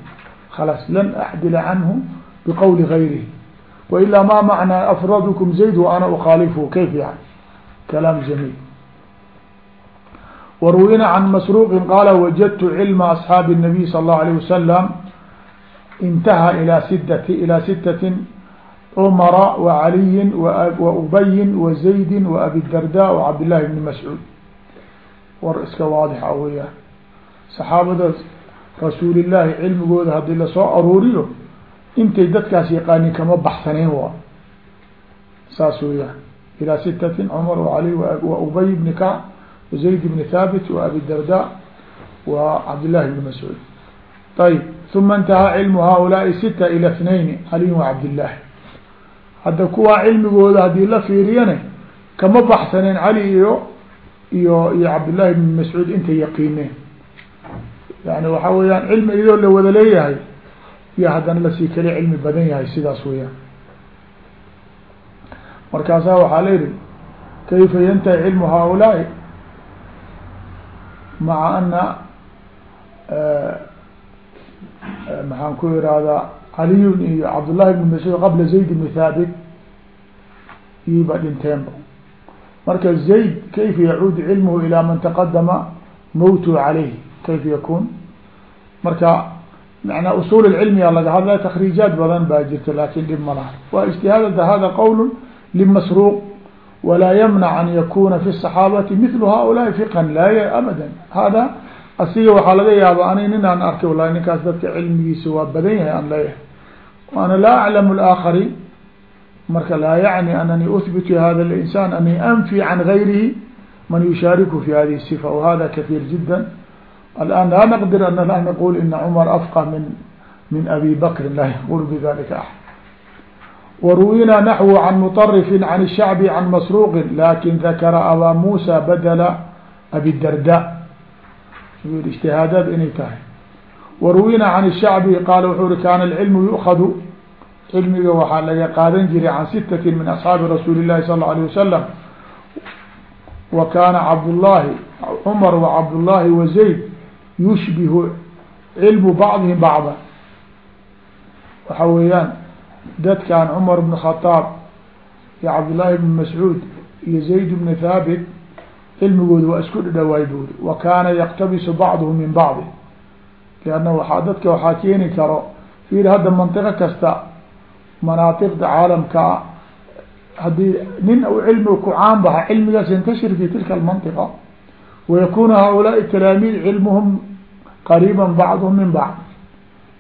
khalas lan acdila canhu biqowli gayrihi wailaa ma macnaa afradukum zayd wa ana ukhaalifu kayf yani kalaam jamiil waruwina can masruuqin qaala wajadtu cilma asxaabi الnabiy sal اllahu alayه wasalam intaha ilى sittati ilى sitatin cumara wacaliyin waubayin wazaydi waabi darda wacabdillahi bni mascuud war iska waadixa weyaan saxaabada rasuulillaahi cilmigooda haddii la soo aruuriyo intay dadkaas yaqaanin kama baxsaneyn waa. Saas weyaan ilaa sitatin cumar wacali wa ubay bni kacb wazayd bni thaabit wa abi darda wa cabdillahi bni mascuud ayb uma intahaa cilmu haaulaai sita ila اtnayn caliyin wacabdillahi hadda kuwaa cilmigooda haddii la fiiriyane kama baxsaneen cali iyo iyo iyo cabdillaahi bn mascuud intay yaqiineen. Yani waxa weeyaan cilmi iyadoo la wada leeyahay iyo haddana la sii kale cilmi badan yahay sidaas weyaan markaasaa waxaa la yihi kayfa yantahi cilmu haaulaai? Maca ana maxaan ku irahdaa caliyun iyo cabdullahi bn mascuud qabla zayd bni thaabit iiba dhinteenba marka zayd kayfa yacuudu cilmuhu ilaa man taqadama mowtu calayh kayfa yakun. Marka manaa usuul cilmiya laga hadlaya takriijaat badan baa jirta laakin dhib ma laha. Waa ijtihaad hada qowl limasruuq walaa yamnac an yakuna fi saxaabati milu haulaai fiqan laaya abada hada asiga waxaa laga yaaba ani nin aan arkay wallahi ninkaas dadka cilmigiisa waa badan yahay aan leeyahay. Waana laa aclamu laakhariin marka laa yacni anani uhbitu hada اlinsan ani anfi can gayrihi man yushaariku fi hadihi الصifa wahada kaثيir jida الآن لا نقدر أن لا نقول إن عمر أفقه من من أبي بكر لا يقول بذلك أحد وروينا نحو عن مطرف عن الشعبي عن مسروق لكن ذكر أبا موسى بدل أبي الدرداء اجتهادات inay tahay وروينا عن الشعبي قال وxuu ri كان العلم يؤخذ cilmiga waxaa laga qaadan jiray عن ستة من أصحاabi رasuuل اللahi صلى الله عليه وسلم وكان cبداللahi cمر وcبداللahi وزayd yushbihu cilmu bacdihim bacda waxa weeyaan dadkan cumar bn khadaab iyo cabdullaahi bn mascuud iyo zayd bni thaabit cilmigooda waa isku dhadhawaay buuri wa kaana yaktabisu bacduhum min bacdi lianna waaa dadka waxaa keeni karo fiir hadda mantiqo kasta manaatiqda caalamkaa haddii nin u cilmiga ku caan baha cilmigaas yantashir fi tilka almantiqa wayakunu haulaai talaamiid cilmuhum qariiban bacduhum min bacd.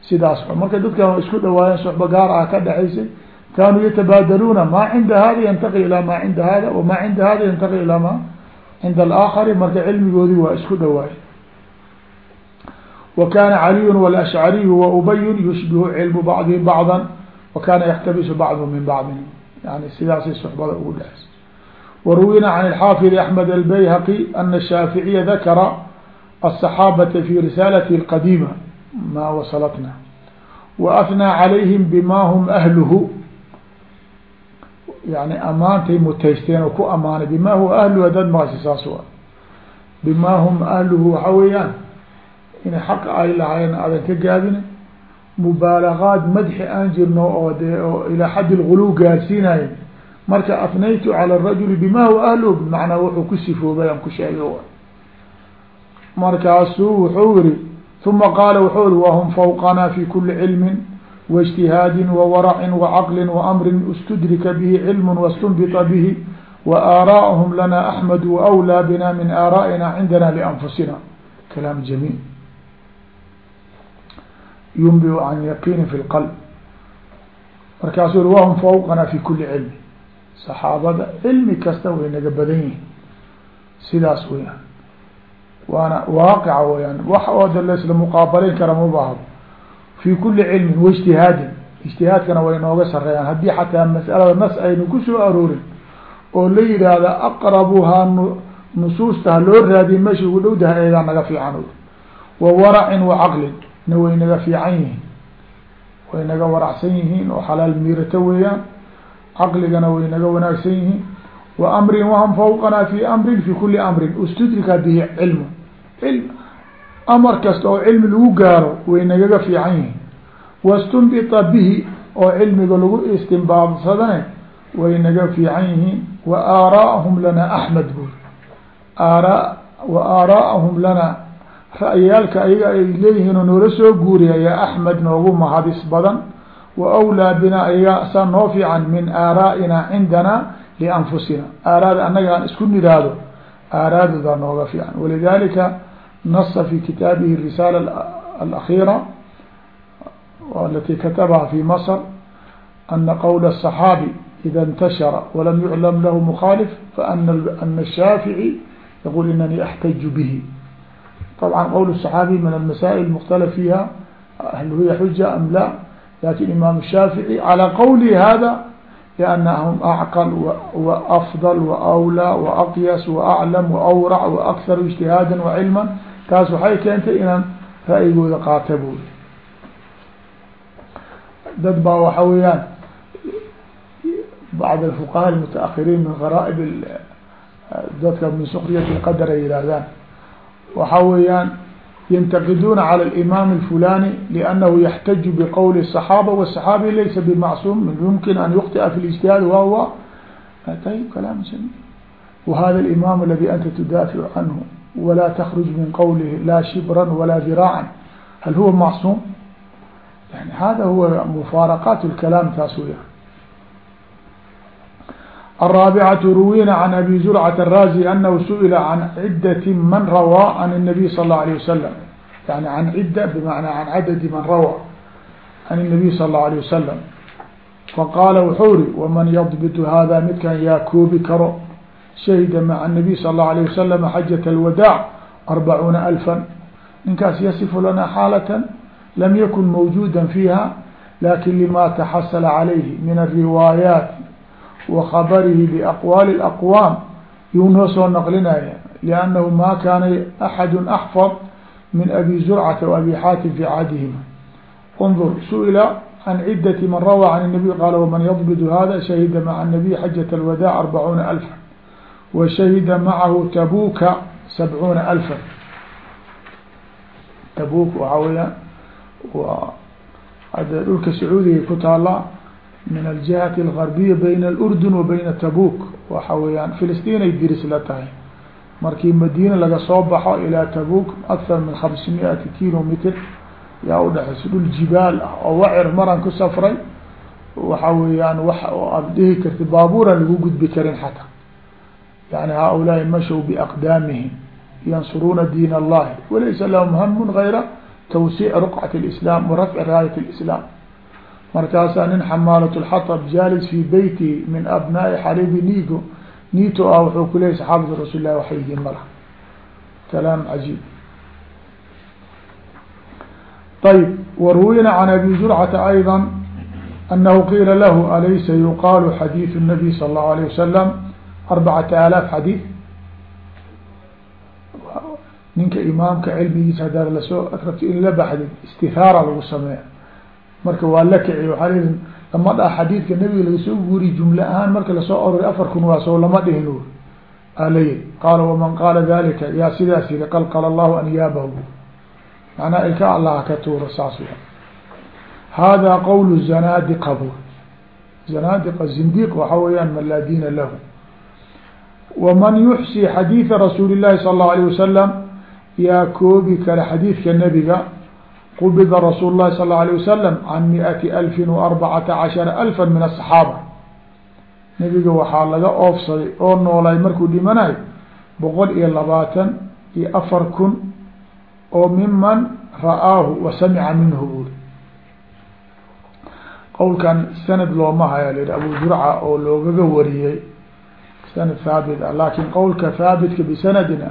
Sidaas marka dadkan isku dhawaayeen suxba gaar ah ka dhacaysay kaanuu yatabaadaluuna maa cinda hada yantaqi ilaa maa cinda hada wamaa cinda hada yantaqi ilaa ma cinda alaakari marka cilmigoodii waa isku dhawaayey wa kaana caliyun walashcariyu wa ubayun yushbihu cilmu bacdihim bacdan wakaana yaxtabisu bacdu min bacdin yani sidaasay suxbada ugu dhexaysa waruwina can alxaafid axmed albayhaqi ana shaaficiya dakara asaxaabata fi risaalati alqadiima maa wasalatna wa ahnaa calayhim bima hum ahluhu yani amaantay mutaysteen oo ku amaanay bima huwa ahluhu hadaad maqashay saas wa bima hum ahluhu waxaa weeyaan in xaqa ay lahaayeen aadan ka gaabine mubaalagaad madxi aan jirno oo de oo ilaa xad lguluw gaarsiinayo marka afnaytu cala rajuli bima huwa ahluhu bimacnaa wuxuu ku sifoobay aan ku sheegay markaasuu wuxuu yiri uma qaala wuxuu yiri wahum fawqana fi kuli cilmin واجتهاad وورع وcqل وأمr اstdrika bه علم واsتنبط bه وآراءهم lna أحمد وأولى bna min آrائna عindna لأنfusina كلام جميل yunbiu can yaqiini fi lqalb. Markaasuu uri wahum fawqanaa fi kuli cilmi saxaabada cilmi kasta way naga badan yihiin sidaas weyaan waana waaqica weyaan wax ooda la isla muqaabaleyn kara ma baahdo. Fi kuli cilmin waijtihaadin ijtihaadkana way nooga sareeyaan haddii xataa masalada nas aynu ku soo aroorin oo la yihaahda aqrabuhaa nusuusta ha loo raadiye meesha ugu dhowdaha eedaa naga fiican wa waracin wa caqlin na way naga fiican yihiin way naga waracsan yihiin oo xalaal miirato weeyaan caqligana way naga wanaagsan yihiin. Wa amrin wahum fawqanaa fi amrin fi kuli amrin. Istudrika bihi cilmu. Cilm amar kasta oo cilmi lagu gaaro way nagaga fiican yihiin. Wastunbita bihi oo cilmiga lagu istinbaadsadane way naga fiican yihiin. Wa aaraahum lana axmed buur aara wa aaraahum lana ra-yaalka ayaga ay leeyihiin oo noola soo guuriya yaa axmed noogu mahadis badan wa awlaa binaa ayaga saa noo fiican min aaraa'inaa cindana lianfusina aaraada annaga aan isku nidhaahdo aaraadoodaa nooga fiican. Walidalika nasa fi kitaabihi risaala alakhiira alati katabaha fi masr ana qowla asaxaabi ida intashara walam yuclam lahu mukhaalif faana ana shaafici yaqul inanii axtaju bihi. طبعا qول الصحاaبي من المسائل المختلف فيها هل هي حجة أم لا لكن إمام الشhافعي على qولي هذا لأنهم أعقل وأفضل وأولى وأقيس وأعلم وأورع وأكثر اجتهادا وعلما taas waxay keentay inaan ra'yigooda qaata buuri dad baa waxa weeyaan bacd الفqهاء المتأخiriin min غرائب dadka min سkriyة الqadr ay yihahdaan waxa weeyaan ينتقدون على الإمام الفلاني لأنه يحتج بقول الصحابة والصحابي ليس بمعصوم يمكن أن يخطئ في الاجتهاد وهو طيب كلام جميل وهذا الإمام الذي أنت تدافع عنه ولا تخرج من قوله لا شبرا ولا ذراعا هل هو معصوم يعني هذا هو مفارقات الكلام تاسوية الرابعة روينا عن أبي زرعة الرازي أنه سئل عن عدة من روى عن النبي صلى الله عليه وسلم يعني عن عدة بمعنى عن عدد من روى عن النبي صلى الله عليه وسلم فقال وحوري ومن يضبط هذا مدكا يا كوبي كرو شهد مع النبي صلى الله عليه وسلم حجة الوداع أربعون ألفا ninkaas يصف لنا حالة لم يكن موجودا فيها لكن لما تحصل عليه من wa khabarihi biaqwaali اaqwaam yuu noo soo naqlinaya liannahu maa kaana axadu axfad min abi zurcata waabi xaatim fi cadihima undur su'ila can cidati man rawaa can nabiy qaala waman yadbidu hada shahida maca nabiy xajat alwada arbacuuna alfa wa shahida macahu tabuka sabcuuna alfa. Tabuuk waxaa weeyaan waa adda dhulka sacuudiga ku taala min aljihati algarbiya bayna alurdun wa bayna tabuk waxa weyaan filistiin ay diris la tahay markii madiina laga soo baxo ilaa tabuk akthar min hamsimiati kilomitr yaa udhexaysa dhul jibaal ah oo wacir maran ku safray waxa weeyaan wax oo aada dhihi karti baabuuran lagu gudbi karin xataa yani haaulaai mashow biaqdaamihim yansuruuna diin allahi walaysa lahum hamun gayra twsiic ruqcat اlislaam wa rafci raayat اlislaam markaasaa nin xamaalat lxatab jaalis fi beyti min abnaai xalibi nigo nito ah wuxuu ku leeyay saxaabada rasul illahi waxa yihiin malaha kalaam cajiib. Ayb waruwina can abi zurcata ayda anahu qiila lahu alaysa yuqaalu xadiidu nabiy sala allahu alayh wasalam arbacata alaaf xadiid ninka imaamka cilmigiisa hadaad la soo rabti in la baxdin istihaara lagu sameeya marka waa la kici waaa l lama dhaha xadiidka nabiga lagasoo guuriy jumle ahaan marka la soo orori afar kun waa soo lama dhihin ur alay qaala waman qaala dalika yaa sidaas yiri qalqala allahu anyaabahu macnaa ilka allah ka tuuro saas w hada qowl zanaadiqa bu zanaadiqa zindiq waxa weeyaan man laa diina lahu. Waman yuxsi xadiida rasuuli llahi sala allahu alayh wasalam yaa koobi kara xadiidka nabiga qubida rasuul lahi sal alه wasalam can miati alfin وarbacata cashara alfan min asaxaaba nebiga waxaa laga oofsaday oo noolay markuu dhimanayo boqol iyo labaatan iyo afar kun oo miman ra'aahu wa samica minhu buuri qowlkan sanad looma haya l abu zurca oo loogaga wariyey sanad haabit ah laakin qowlka haabitka bisanadina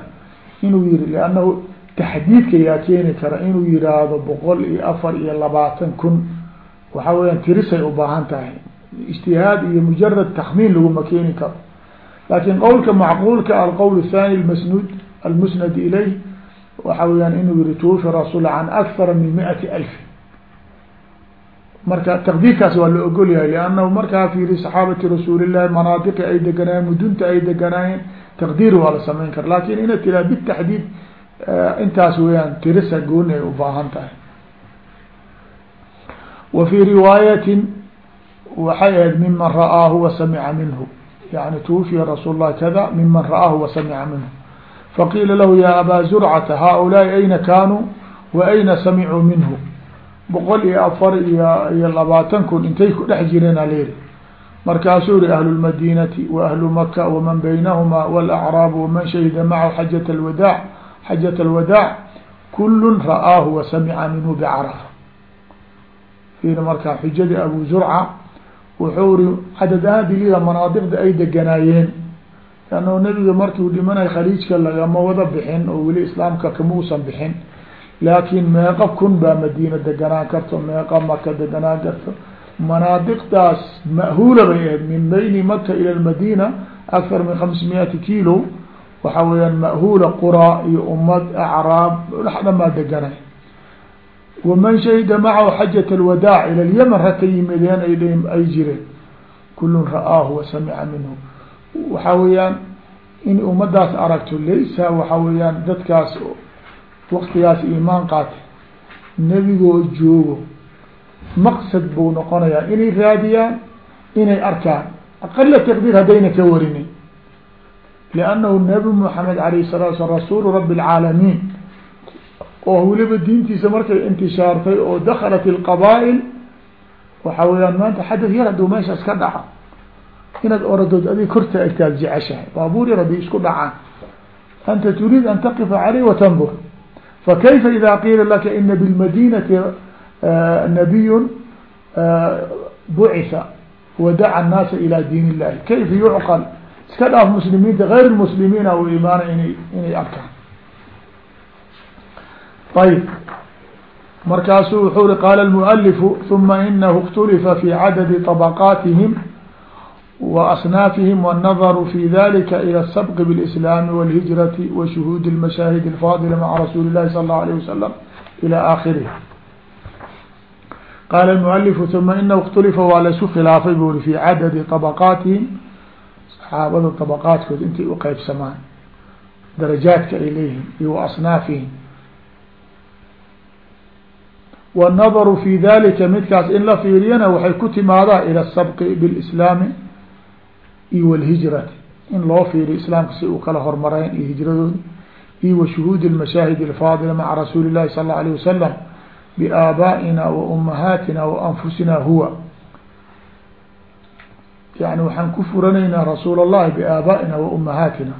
inuu yihi lanahu taxdiidka yaa keeni kara inuu yihaahdo boqol iyo afar iyo labaatan kun. Waxa weyaan tirisay ubaahan tahay. Ijtihaad iyo mujarad takmiin laguma keeni karo. Laakin qowlka macquulka alqowl الthani masnud almusnad ilayh waxa weyaan inuu yihi tuwufi rasul can akara min miati alf. Marka taqdiirkaas waa la ogol yahay lannahu markaa fiiri saxaabati rasuuli llahi manaadiqi ay deganaayeen mudunta ay deganaayeen taqdiir waa la samayn kara laakiin ina tiraa bitaxdiid intaas weyaan tirisa gooni ay ubaahan tahay. Wa fii riwaayatin waxay ahayd miman ra'aahu wa samica minhu. Yani twufiya rasuul lahi kada miman ra'aahu wa samica minhu. Faqiila lahu ya abaa zurcata haaulaai ayna kaanuu wa ayna samicuu minhu? Boqol iyo afar iyo iyo labaatan kun intay ku dhex jireen alayri markaasuu yihi ahlu lmadinati wa ahlu maka waman baynahuma walacraabu waman shahida macahu xajat alwadaac xajat alwadaac kulu ra'aahu wa samica minhu bicarafa fiir markaa xujadii abu zurca wuxuu ri cadad ahaan diliga manaadiqda ay deganaayeen lanno nebiga markiu dhimanay khaliijka lagama wada bixin oo weli islaamka kama usan bixin laakiin meeqa kun baa madiina deganaan karto meeqa maka deganaan karto manaadiqdaas ma'huula bay ahayd min bayni maka ila lmadina akthar min khamsa miati kilo waxa weeyaan ma'huula qura iyo ummad acraab baa deganay. Waman shahida macahu xajat alwadaac ila lyaman rag ka yimideen ay ay jireen. Kulun ra'aahu wa samica minhu. Waxa weeyaan in ummadaas aragto laysa waxa weeyaan dadkaas waktigaas iimaan qaatay. Nebigoo joogo maqsad buu noqonayaa. Inay raadiyaan inay arkaan. Aqala taqdiir haddayna ka warinin liannahu nabi moxamed alayh salatu slam rasuulu rabi اlcaalamiin oo weliba diintiisa markay intishaartay oo dakhalat ilqabaa'il waxa weeyaan maanta xadad yar hadduu meeshaas ka dhaca inaad oradood adig korta agtaad jeceshahay baabuur yar hadday isku dhacaan anta turiid an taqifa caleyh watandur fakayfa ida qiila laka ina bilmadinati nabiy bucitha wadaca annaasa ila diin illahi kayfa yucqal iska dhaaf muslimiinta gayr muslimiina u imaana inay inay arkaan ayb markaasuu wuxuu ri qaala lmualifu uma inahu اktulifa fi cadadi طabaqaatihim wa asnaafihim wالnadaru fi dalika ilى الsabq bاlislaami wاlhijrati wa shuhuudi اlmashaahid اlfaadila maca rasuuli اlahi sal اllahu alيه wasalam ilى akhirih qaala lmualifu uma inahu اktulifa waa laisu khilaafay bu ri fi cadadi طabaqaatihim saxaabada طabaqaadkood intay uqeybsamaan darajaadka ay leeyihiin iyo wa asnaafihim wالnadaru fi dalika midkaas in la fiiriyana waxay ku timaadaa ilى الsabqi bاlislaami iyo wاlhijrati in loo fiiriyo islaamka si uu kala hormarayn iyo hijradooda iyo wa shuhuudi اlmashaahid اlfaadila maca rasuuli الlahi sal اlه alيه wasalam biaabaa'ina wa umahaatina wa anfusina huwa yani waxaan ku furanaynaa rasuul اllahi biaabaa'ina wa umahaatina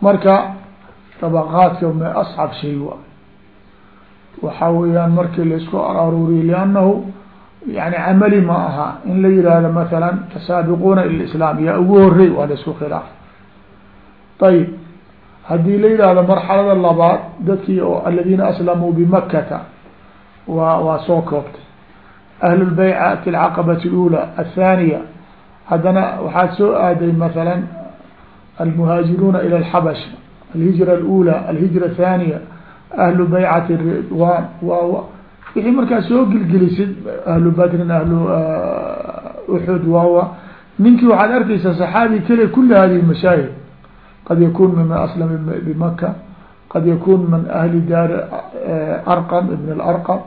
marka dabaqaadka ma ascab shay wa waxaa weeyaan markii la isku aruuriyo liannahu yani camali ma aha in la yihahdo masalan tasaabiquuna ila islaam yaa ugu horey waa la isku khilaaf ayib haddii la yihahdo marxalada labaad dadkii aladiina aslamuu bimakata waa waa soo koobtay ahlu lbaycati alcaqabati اlula athaniya haddana waxaad soo aaday masalan almuhaajiruuna ila alxabash alhijra alula alhijra athaniya ahlu baycati ridwan waa wixii markaa soo gilgelisid ahlu badrin ahlu uxud waawa ninkii waxaad arkeysaa saxaabi keliya kuli hadihi mashaahid qad yakun miman aslama bimaka qad yakun min ahli daari arqam ibn اlarqam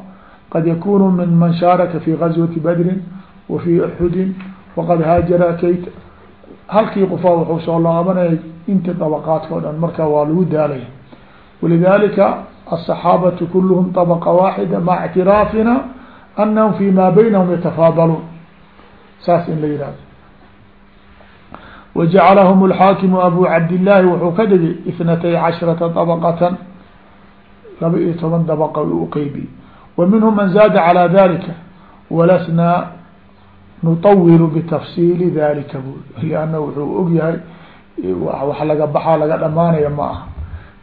qad yakunu min man shaaraka fi gazwati badrin wa fi uxudin waqad haajara kayt. Halkii qofaa wuxuu soo laabanaya inta dabaqaadka o dhan marka waa lagu daalaya walidalika asaxaabatu kuluhum طabaqa waaxida maca ictiraafina anahum fi ma baynahum yatafaadaluun. Saas in la yihahdo wajacalahum alxaakimu abu cabdillaahi wuxuu ka dhigay ithnatay cashrata dabaqatan laba iyo toban dabaqa u qeybiyey wa man zaada calaa dalika walasnaa نطول بتفصيل ذلika bu لأن wuxuu og yahay wax laga baxa laga dhamaanaya ma aha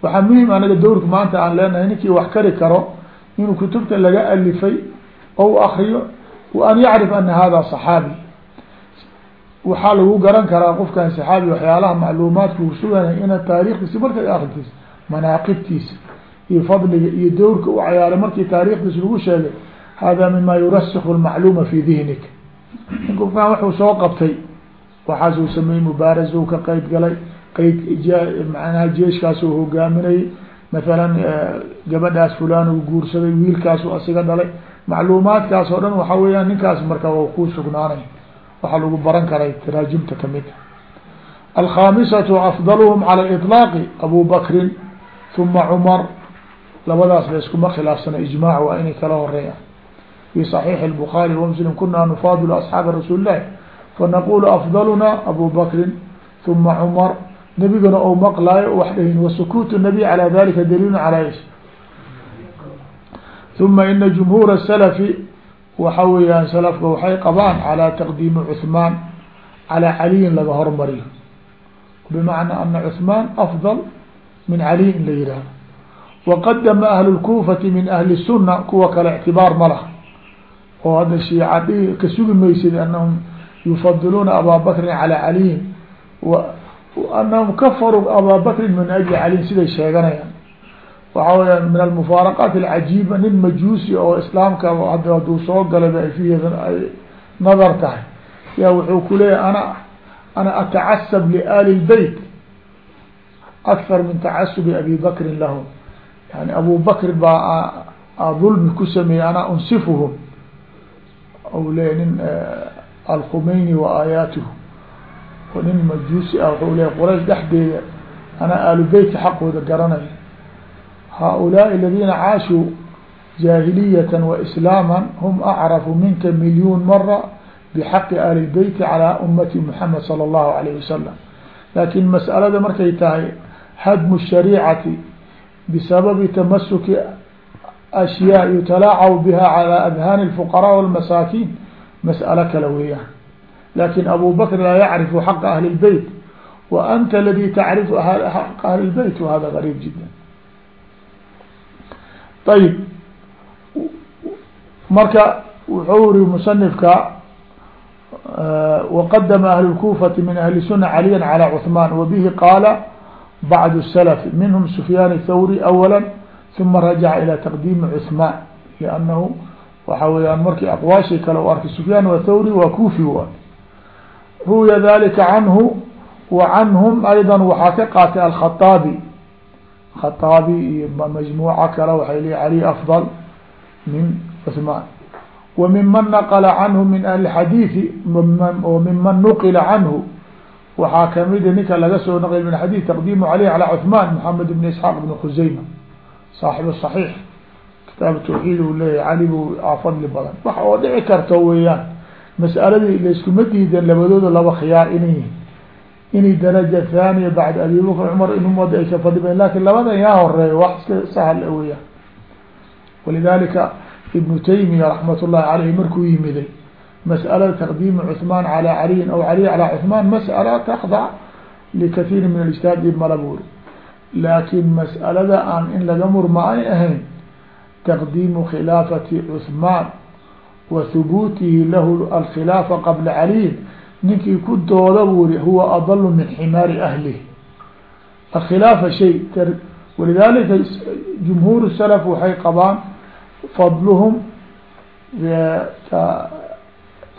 waxaa muhim anaga dowrka maanta aan leenahay ninkii wax kari karo inuu kutubta laga alifay ou akriyo wa an yacrif ana hada صaxaabi waxaa lagu garan karaa qofkan saxaabi waxyaalaha macluumaadka uu suganay ina taarikhdiisi markay akritis manaaqibtiisa iyo fadliga iyo dowrka u cayaaray markii taarikhdiis lagu sheegay hada mima yurasikhu lmacluuma fi dihnik in qofkan wuxuu soo qabtay waxaas uu sameeyey mubaaras uu ka qeyb galay qeyd manaha jeeshkaas uu hogaaminayay mathalan gabadhaas fulaan uu guursaday wiilkaas u asiga dhalay. Macluumaadkaas oo dhan waxa weeyaan ninkaas marka waa ku sugnaanay. Waxaa lagu baran karay taraajimta ka mid alkhamisatu afdaluhum cala liطlaaqi abu bakrin uma cumar. Labadaas la iskuma khilaafsana ijmaac waa inay kala horeeyaan fi صaxiixi الbukhaari وmslim kuna nufaadilu asxaaba rasuuli الlahi fanaqulu afdaluna abu bakrin uma cumar nabigana ou maqlaayo wax dhahin wasukuut الnabiy calى dalika daliilun calى ish uma ina jumhuur الsalafi waxa weeyaan salafka waxay qabaan calى taqdiimi cuثmaan calى caliyin laga hormariyo bmacnaa ana cuثmaan afdal min caliy in la yihahdo waqadama ahlu اlkufati min ahli الsuna kuwa kale اctibaar ma laha oo hadda shiica dhi ka sugi maysid anahum yufadiluuna abaa bakrin calى caliyin anahum kafaruu abaa bakrin min ajli caliyin siday sheeganayaan waxa weya min almufaaraqaat alcajiiba nin majuusi oo islaamka ad hadduu soo galaba fiiha ay nadar tahay yaa wuxuu ku leeyahy ana ana atacasab liali lbeyt akthar min tacasubi abi bakrin lahum yani abu bakrin baa dulmi ku sameeyey ana unsifuhum u leeyay nin eh, alkhumayni wa aayaatuhu oo nin majuusi ah wuxuu leeyay quraysh dhexdeeda anaa aalubeytka xaqooda garanaya. Haaulaai aladiina caashuu jaahiliyatan wa islaaman hum acrafu minka milyuun mara bixaqi aaliilbeyti calaa ummati muxamed sala allahu alayh wasalam laakiin mas'alada markay tahay hadmu shariicati bisababi tamasuki ashyaa yutalaacaw biha calى adhaani الfuqراء والmasaakin masأalo kale weeyaan lakin abu bakr laa yacrifu xaqa ahli الbeyt wa anta aladi tacrifu xaqa ahli الbeyt wahada غariib jida ayib marka wuxuu iri musanifka waqadama ahlu lkufati min ahli suna caliya calى cuثman wabihi qaala bacd الslf minhm sufyaan الthawri awala uma rajaca ilى taqdiimi cusmaan lanahu waxa weyaan markii aqwaashii kale u arkay sufyaan waa thawri waa kufi wa ruwiya dalika canhu wa canhum ayda waxaa ka qaatay alkhaaabi khaaabi iyo majmuuca kale waxay li ali afdal min cusmaan wa minman naqla canhu min ahli xadiidi miman nuqila canhu waxaa kamida ninka laga soo naqli min xadiid taqdiimu aleyh alaa cuثman maxamed bn isxaaq bn khuseyma saaxib صaxiix kitaab tawxiid uu leeyahy cali bu a fadli badan wax oo dhici karta weeyaan mas'aladii layskuma diidan labadooda laba khiyaar inay inay daraja thaniya bacd abi bakr cumar in umada ay ka fadhibaen lakin labadan yaa horeeya wax iska sahal weyaan walidalika ibnu taymiya raxmat ullahi caleyh markuu yimiday mas'alada taqdiimi cuثmaan calى caliyin aw caliy calى cuثmaan mas'ala takdac likathiiri min alijtihaad ib mala buuri laakin mas'alada aan in laga murma ay ahayn taqdiimu khilaafati cuثmaan wa hubuutihi lahu alkhilaafa qabla caliyin ninkii ku dooda buuri huwa adalu min ximaari ahlih alkhilaafa shay walidalika jumhuur salaf waxay qabaan fadluhum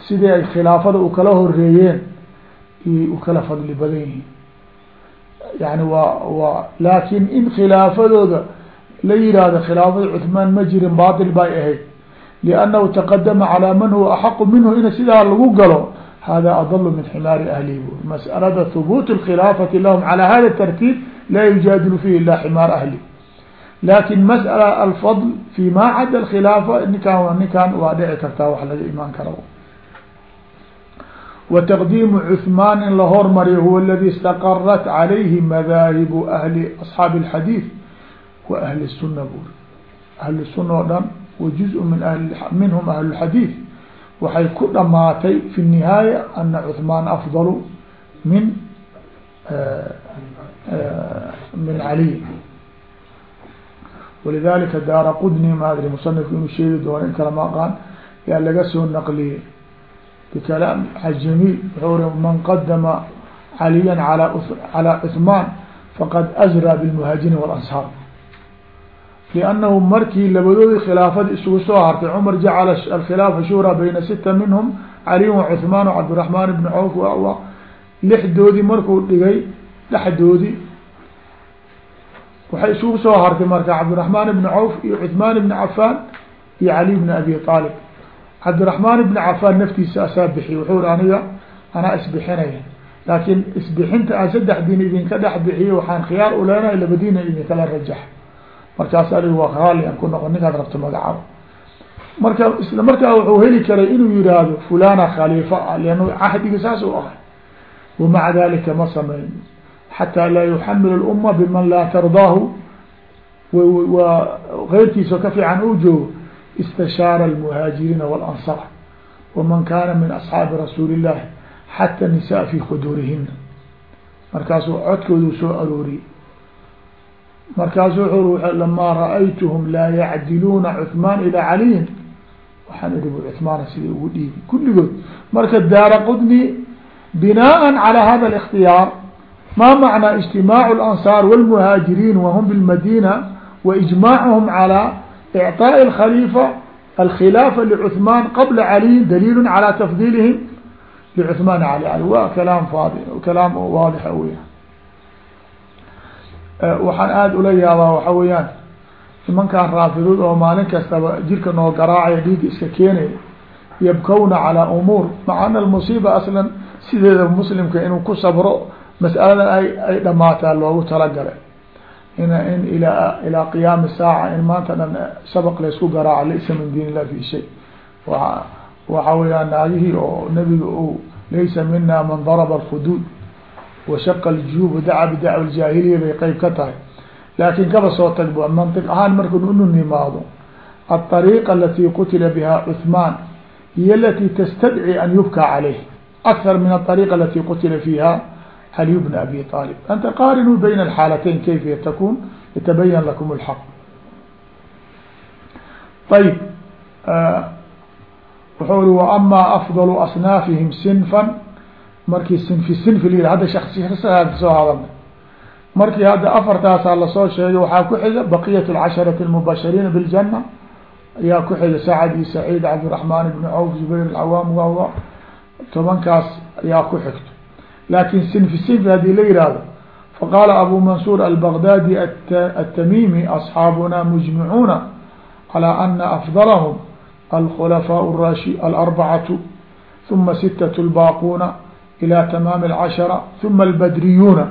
sidii ay khilaafada u kala horeeyeen iyay u kala fadli badan yihiin yani waa waa laakin in khilaafadooda la yihahdo khilaafada cuhmaan ma jirin batil bay ahayd liannahu taqadama calaa man huwa axaqu minhu in sidaa lagu galo hada adalu min ximaari ahlihi bu mas'alada hubuut اkhilaafati lahum calaa hada tartiib laa yujaadilu fihi ila ximaar ahli laakiin masأala alfadl fi ma cada khilaafa ninkaan ninkaan waa dhici kartaa wax laga imaan kara wa taqdiimu cuثmaan in la hormariyo huwa aladi istaqarat calayhi madaahibu ahli asxaabi اlxadiid wa ahli الsuna buri ahli الsuna oo dhan wa juz min minhum ahlu اlxadiid waxay ku dhamaatay fi الnihaaya ana cuثmaan afdalu min min caliy walidalika daara qudni maadri musanifku inuu sheegi doono in kala ma aqaan yaa laga soo naqliyey bikalaam jamiil wuxuu ri man qadama caliyan ala calى cuثmaan faqad azraa bilmuhaajiriin walansaar liannahu markii labadoodii khilaafada isugu soo hartay cumar jacala alkhilaafa shura bayna sita minhum caliy wacuثmaan cabdiraxmaan bni cawf wa lixdoodii markuu dhigay dhexdoodii waxay isugu soo hartay marka cabdiraحmaan ibn cawf iyo cuثmaan ibn cafaan iyo cali bn abi aalib cabdiraxmaan ibn cafaan naftiisa asaa bixiy wuxuu hi aniga anaa isbixinaya laakiin isbixinta aan saddexdiin idinka dhex bixiyey waxaan khiyaar u leenahay labadiina idinkala rajax markaasaa i waa raalli aan ku noqon ninkaad rabto magacaabo marka isla markaa wuxuu heli karay inuu yihaahdo fulana khaliifa ah lian cahdiga saas u ahay wamaca dalika ma samayn xataa laa yuxamil lumma biman laa tardaahu waa keyrkiisao ka fiican uu joogo اstashaara الmhaajiriina wاlanصاr wman kana min aصxaabi rasuuli الlahi xatى النisaء fi khudurihina markaasuu codkoodu soo arooriyey markaasu wuxu lamaa ra'aytuhm laa yacdiluuna cثmaan ilى caliyin waxaan ihi bu cثmaana sida ugu dhiibi kulligood marka daara qudni binاء calى hada الاktiyaar ma mعنى اجتimاع الأنصاr والمهاaجirين وhm بالمdينة وإجmاعهم عlى إعطاء الخليفة الخلافة لعثمان qبل علي dليل عlى تفضيلهم لعثمان علي علي wa kلاam faad kلاam واadح weya waxaan aada ula yaabaa waxa weeyaan nimankaan raafidood oo maalin kastaba jirka noo garaacaya dhiiga iska keenaya yabkowna calىa umuur maca ana المصيبة asla sideeda muslimka inuu ku sabro mas'aladan ay ay dhamaataa loogu talagalay in in ilaa qiyaami saaca in maanta dhan eh, sabaq laysku garaaca laysa min diin illah fi shay. Waxa weyaa naagihii oo nabiga o laysa mina man daraba alfuduud washaqa aljuub wadaca bidac aljaahiliya bay qeyb ka tahay. Laakiin kaba soo tag b mantiq ahaan markan unu nimaado alطariiqa alati qutila biha cuhmaan hiy alati tastadci an yubkaa calayh akar min alariiqa alati qutila fiiha علي بن أbي طالب أnت qاrنوا bين الحاalتين kيf tkun yتبين لkم الحق طيب wuxuu ri وأmا أفضل أصناaفهم صنفا markii صنفi صنف l hadda شhص soo hadlna markii hadda afartaasaa lasoo sheegay waxaa ku xiga بقية العشhرة المبشرين بالجنة ayaa ku xiga سعد iyo سعيد عبدالرحمن بن عوف زبير العwام whw tobankaas ayaa ku xigto lakin sinfi sinfi hadii la yihahdo faqaala abu mansuur albغdadi الtamimi asxaabuna mujmicuuna calى ana afdalhm alkhulafaaء alarbacatu ثuma sitaة اlbaquna ilى tamaami الcashara ثuma albadriyuuna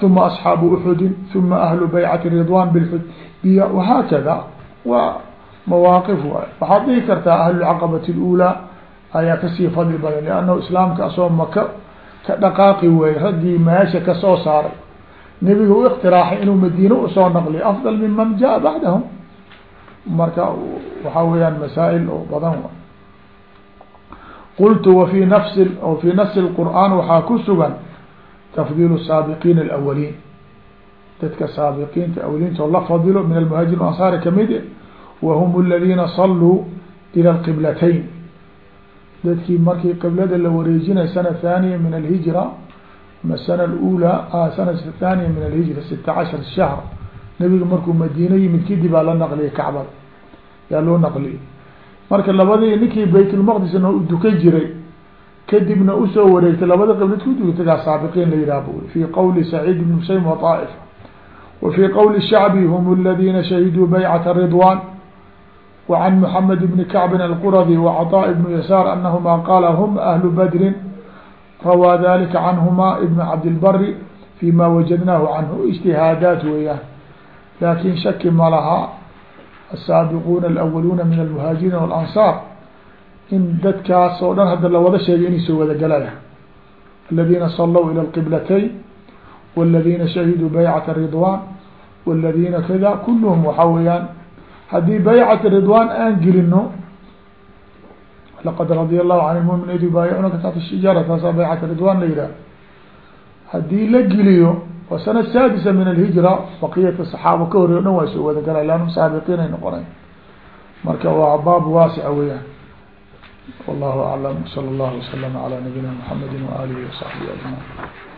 ثuma asxaabu uxudi ثuma ahlu baycati ridwan bxudbiya whakada waa mawaaqif waay waxaad dhihi kartaa ahlulcaqabati اlأulى ayaa kasii fadli badan lannahu islaamka asoo maka ka dhaqaaqi wey raggii meesha ka soo saaray. Nebiga u اktiraaxay inuu madiine u soo naqliyo afdal min man jaa bacdahum marka waxaa weyaan masaa'il oo badan qultu wfi nafsi fi nafsi اqur'aan waxaa ku sugan tafdiil saabiqiina alawaliin dadka saabiqiinta awaliinta oo la fadilo min almuhaajiriin ansaari ka mid e wahum aladiina saluu ila lqiblatayn dadkii markii qiblada la wareejinay sana thaniya min alhijra ma sana ulaa sana thaniya min alhijra sita cashar shahr. Nabiga markuu madiina yimid kadib aa la naqliyay kacbada. Yaa loo naqliyay. Marka labadii ninkii baytulmaqdisna u dukan jiray kadibna u soo wareegtay labada qiblad ku dugtagaa saabiqiin la yihah bu fi qowli saciid ibn huseyn wa طaa'ifa wa fi qowli shacbi hum اladina shahiduu baycata ridwan وعn محمد بن كعب الqرdي وعطاء بن يسار أنهma qال هم أهل بدr rawى ذلika عنهma بن عبدالبر فيma وجدناه عنه اجتهاadات weyaan lakin shaki ma laha الساaبقون الأولون من المهاaجiرين والأنصار in dadkaas oo dhan hadda lawada sheegay inay soo wada galaya الذيna صلوا إلى القبلتين والذيna شhهدوا بيعة الرضوان والذيna kda كلهم waxa weyaan haddii baycat ridwan aan gelino laqad radia allahu can lmumin id yubaayicunaka taxta shijara taasaa baycat ridwan la yihah haddii la geliyo waa sana saadisa min alhijra baqiyata saxaaba ka horey o dhan waa soo wada galay lanum saabiqiin ay noqonay marka waa baab waasica weyaan wallahu aclam sala allahu waslama calaa nabiyina mxamedi waalihi wasaxbihi ajmain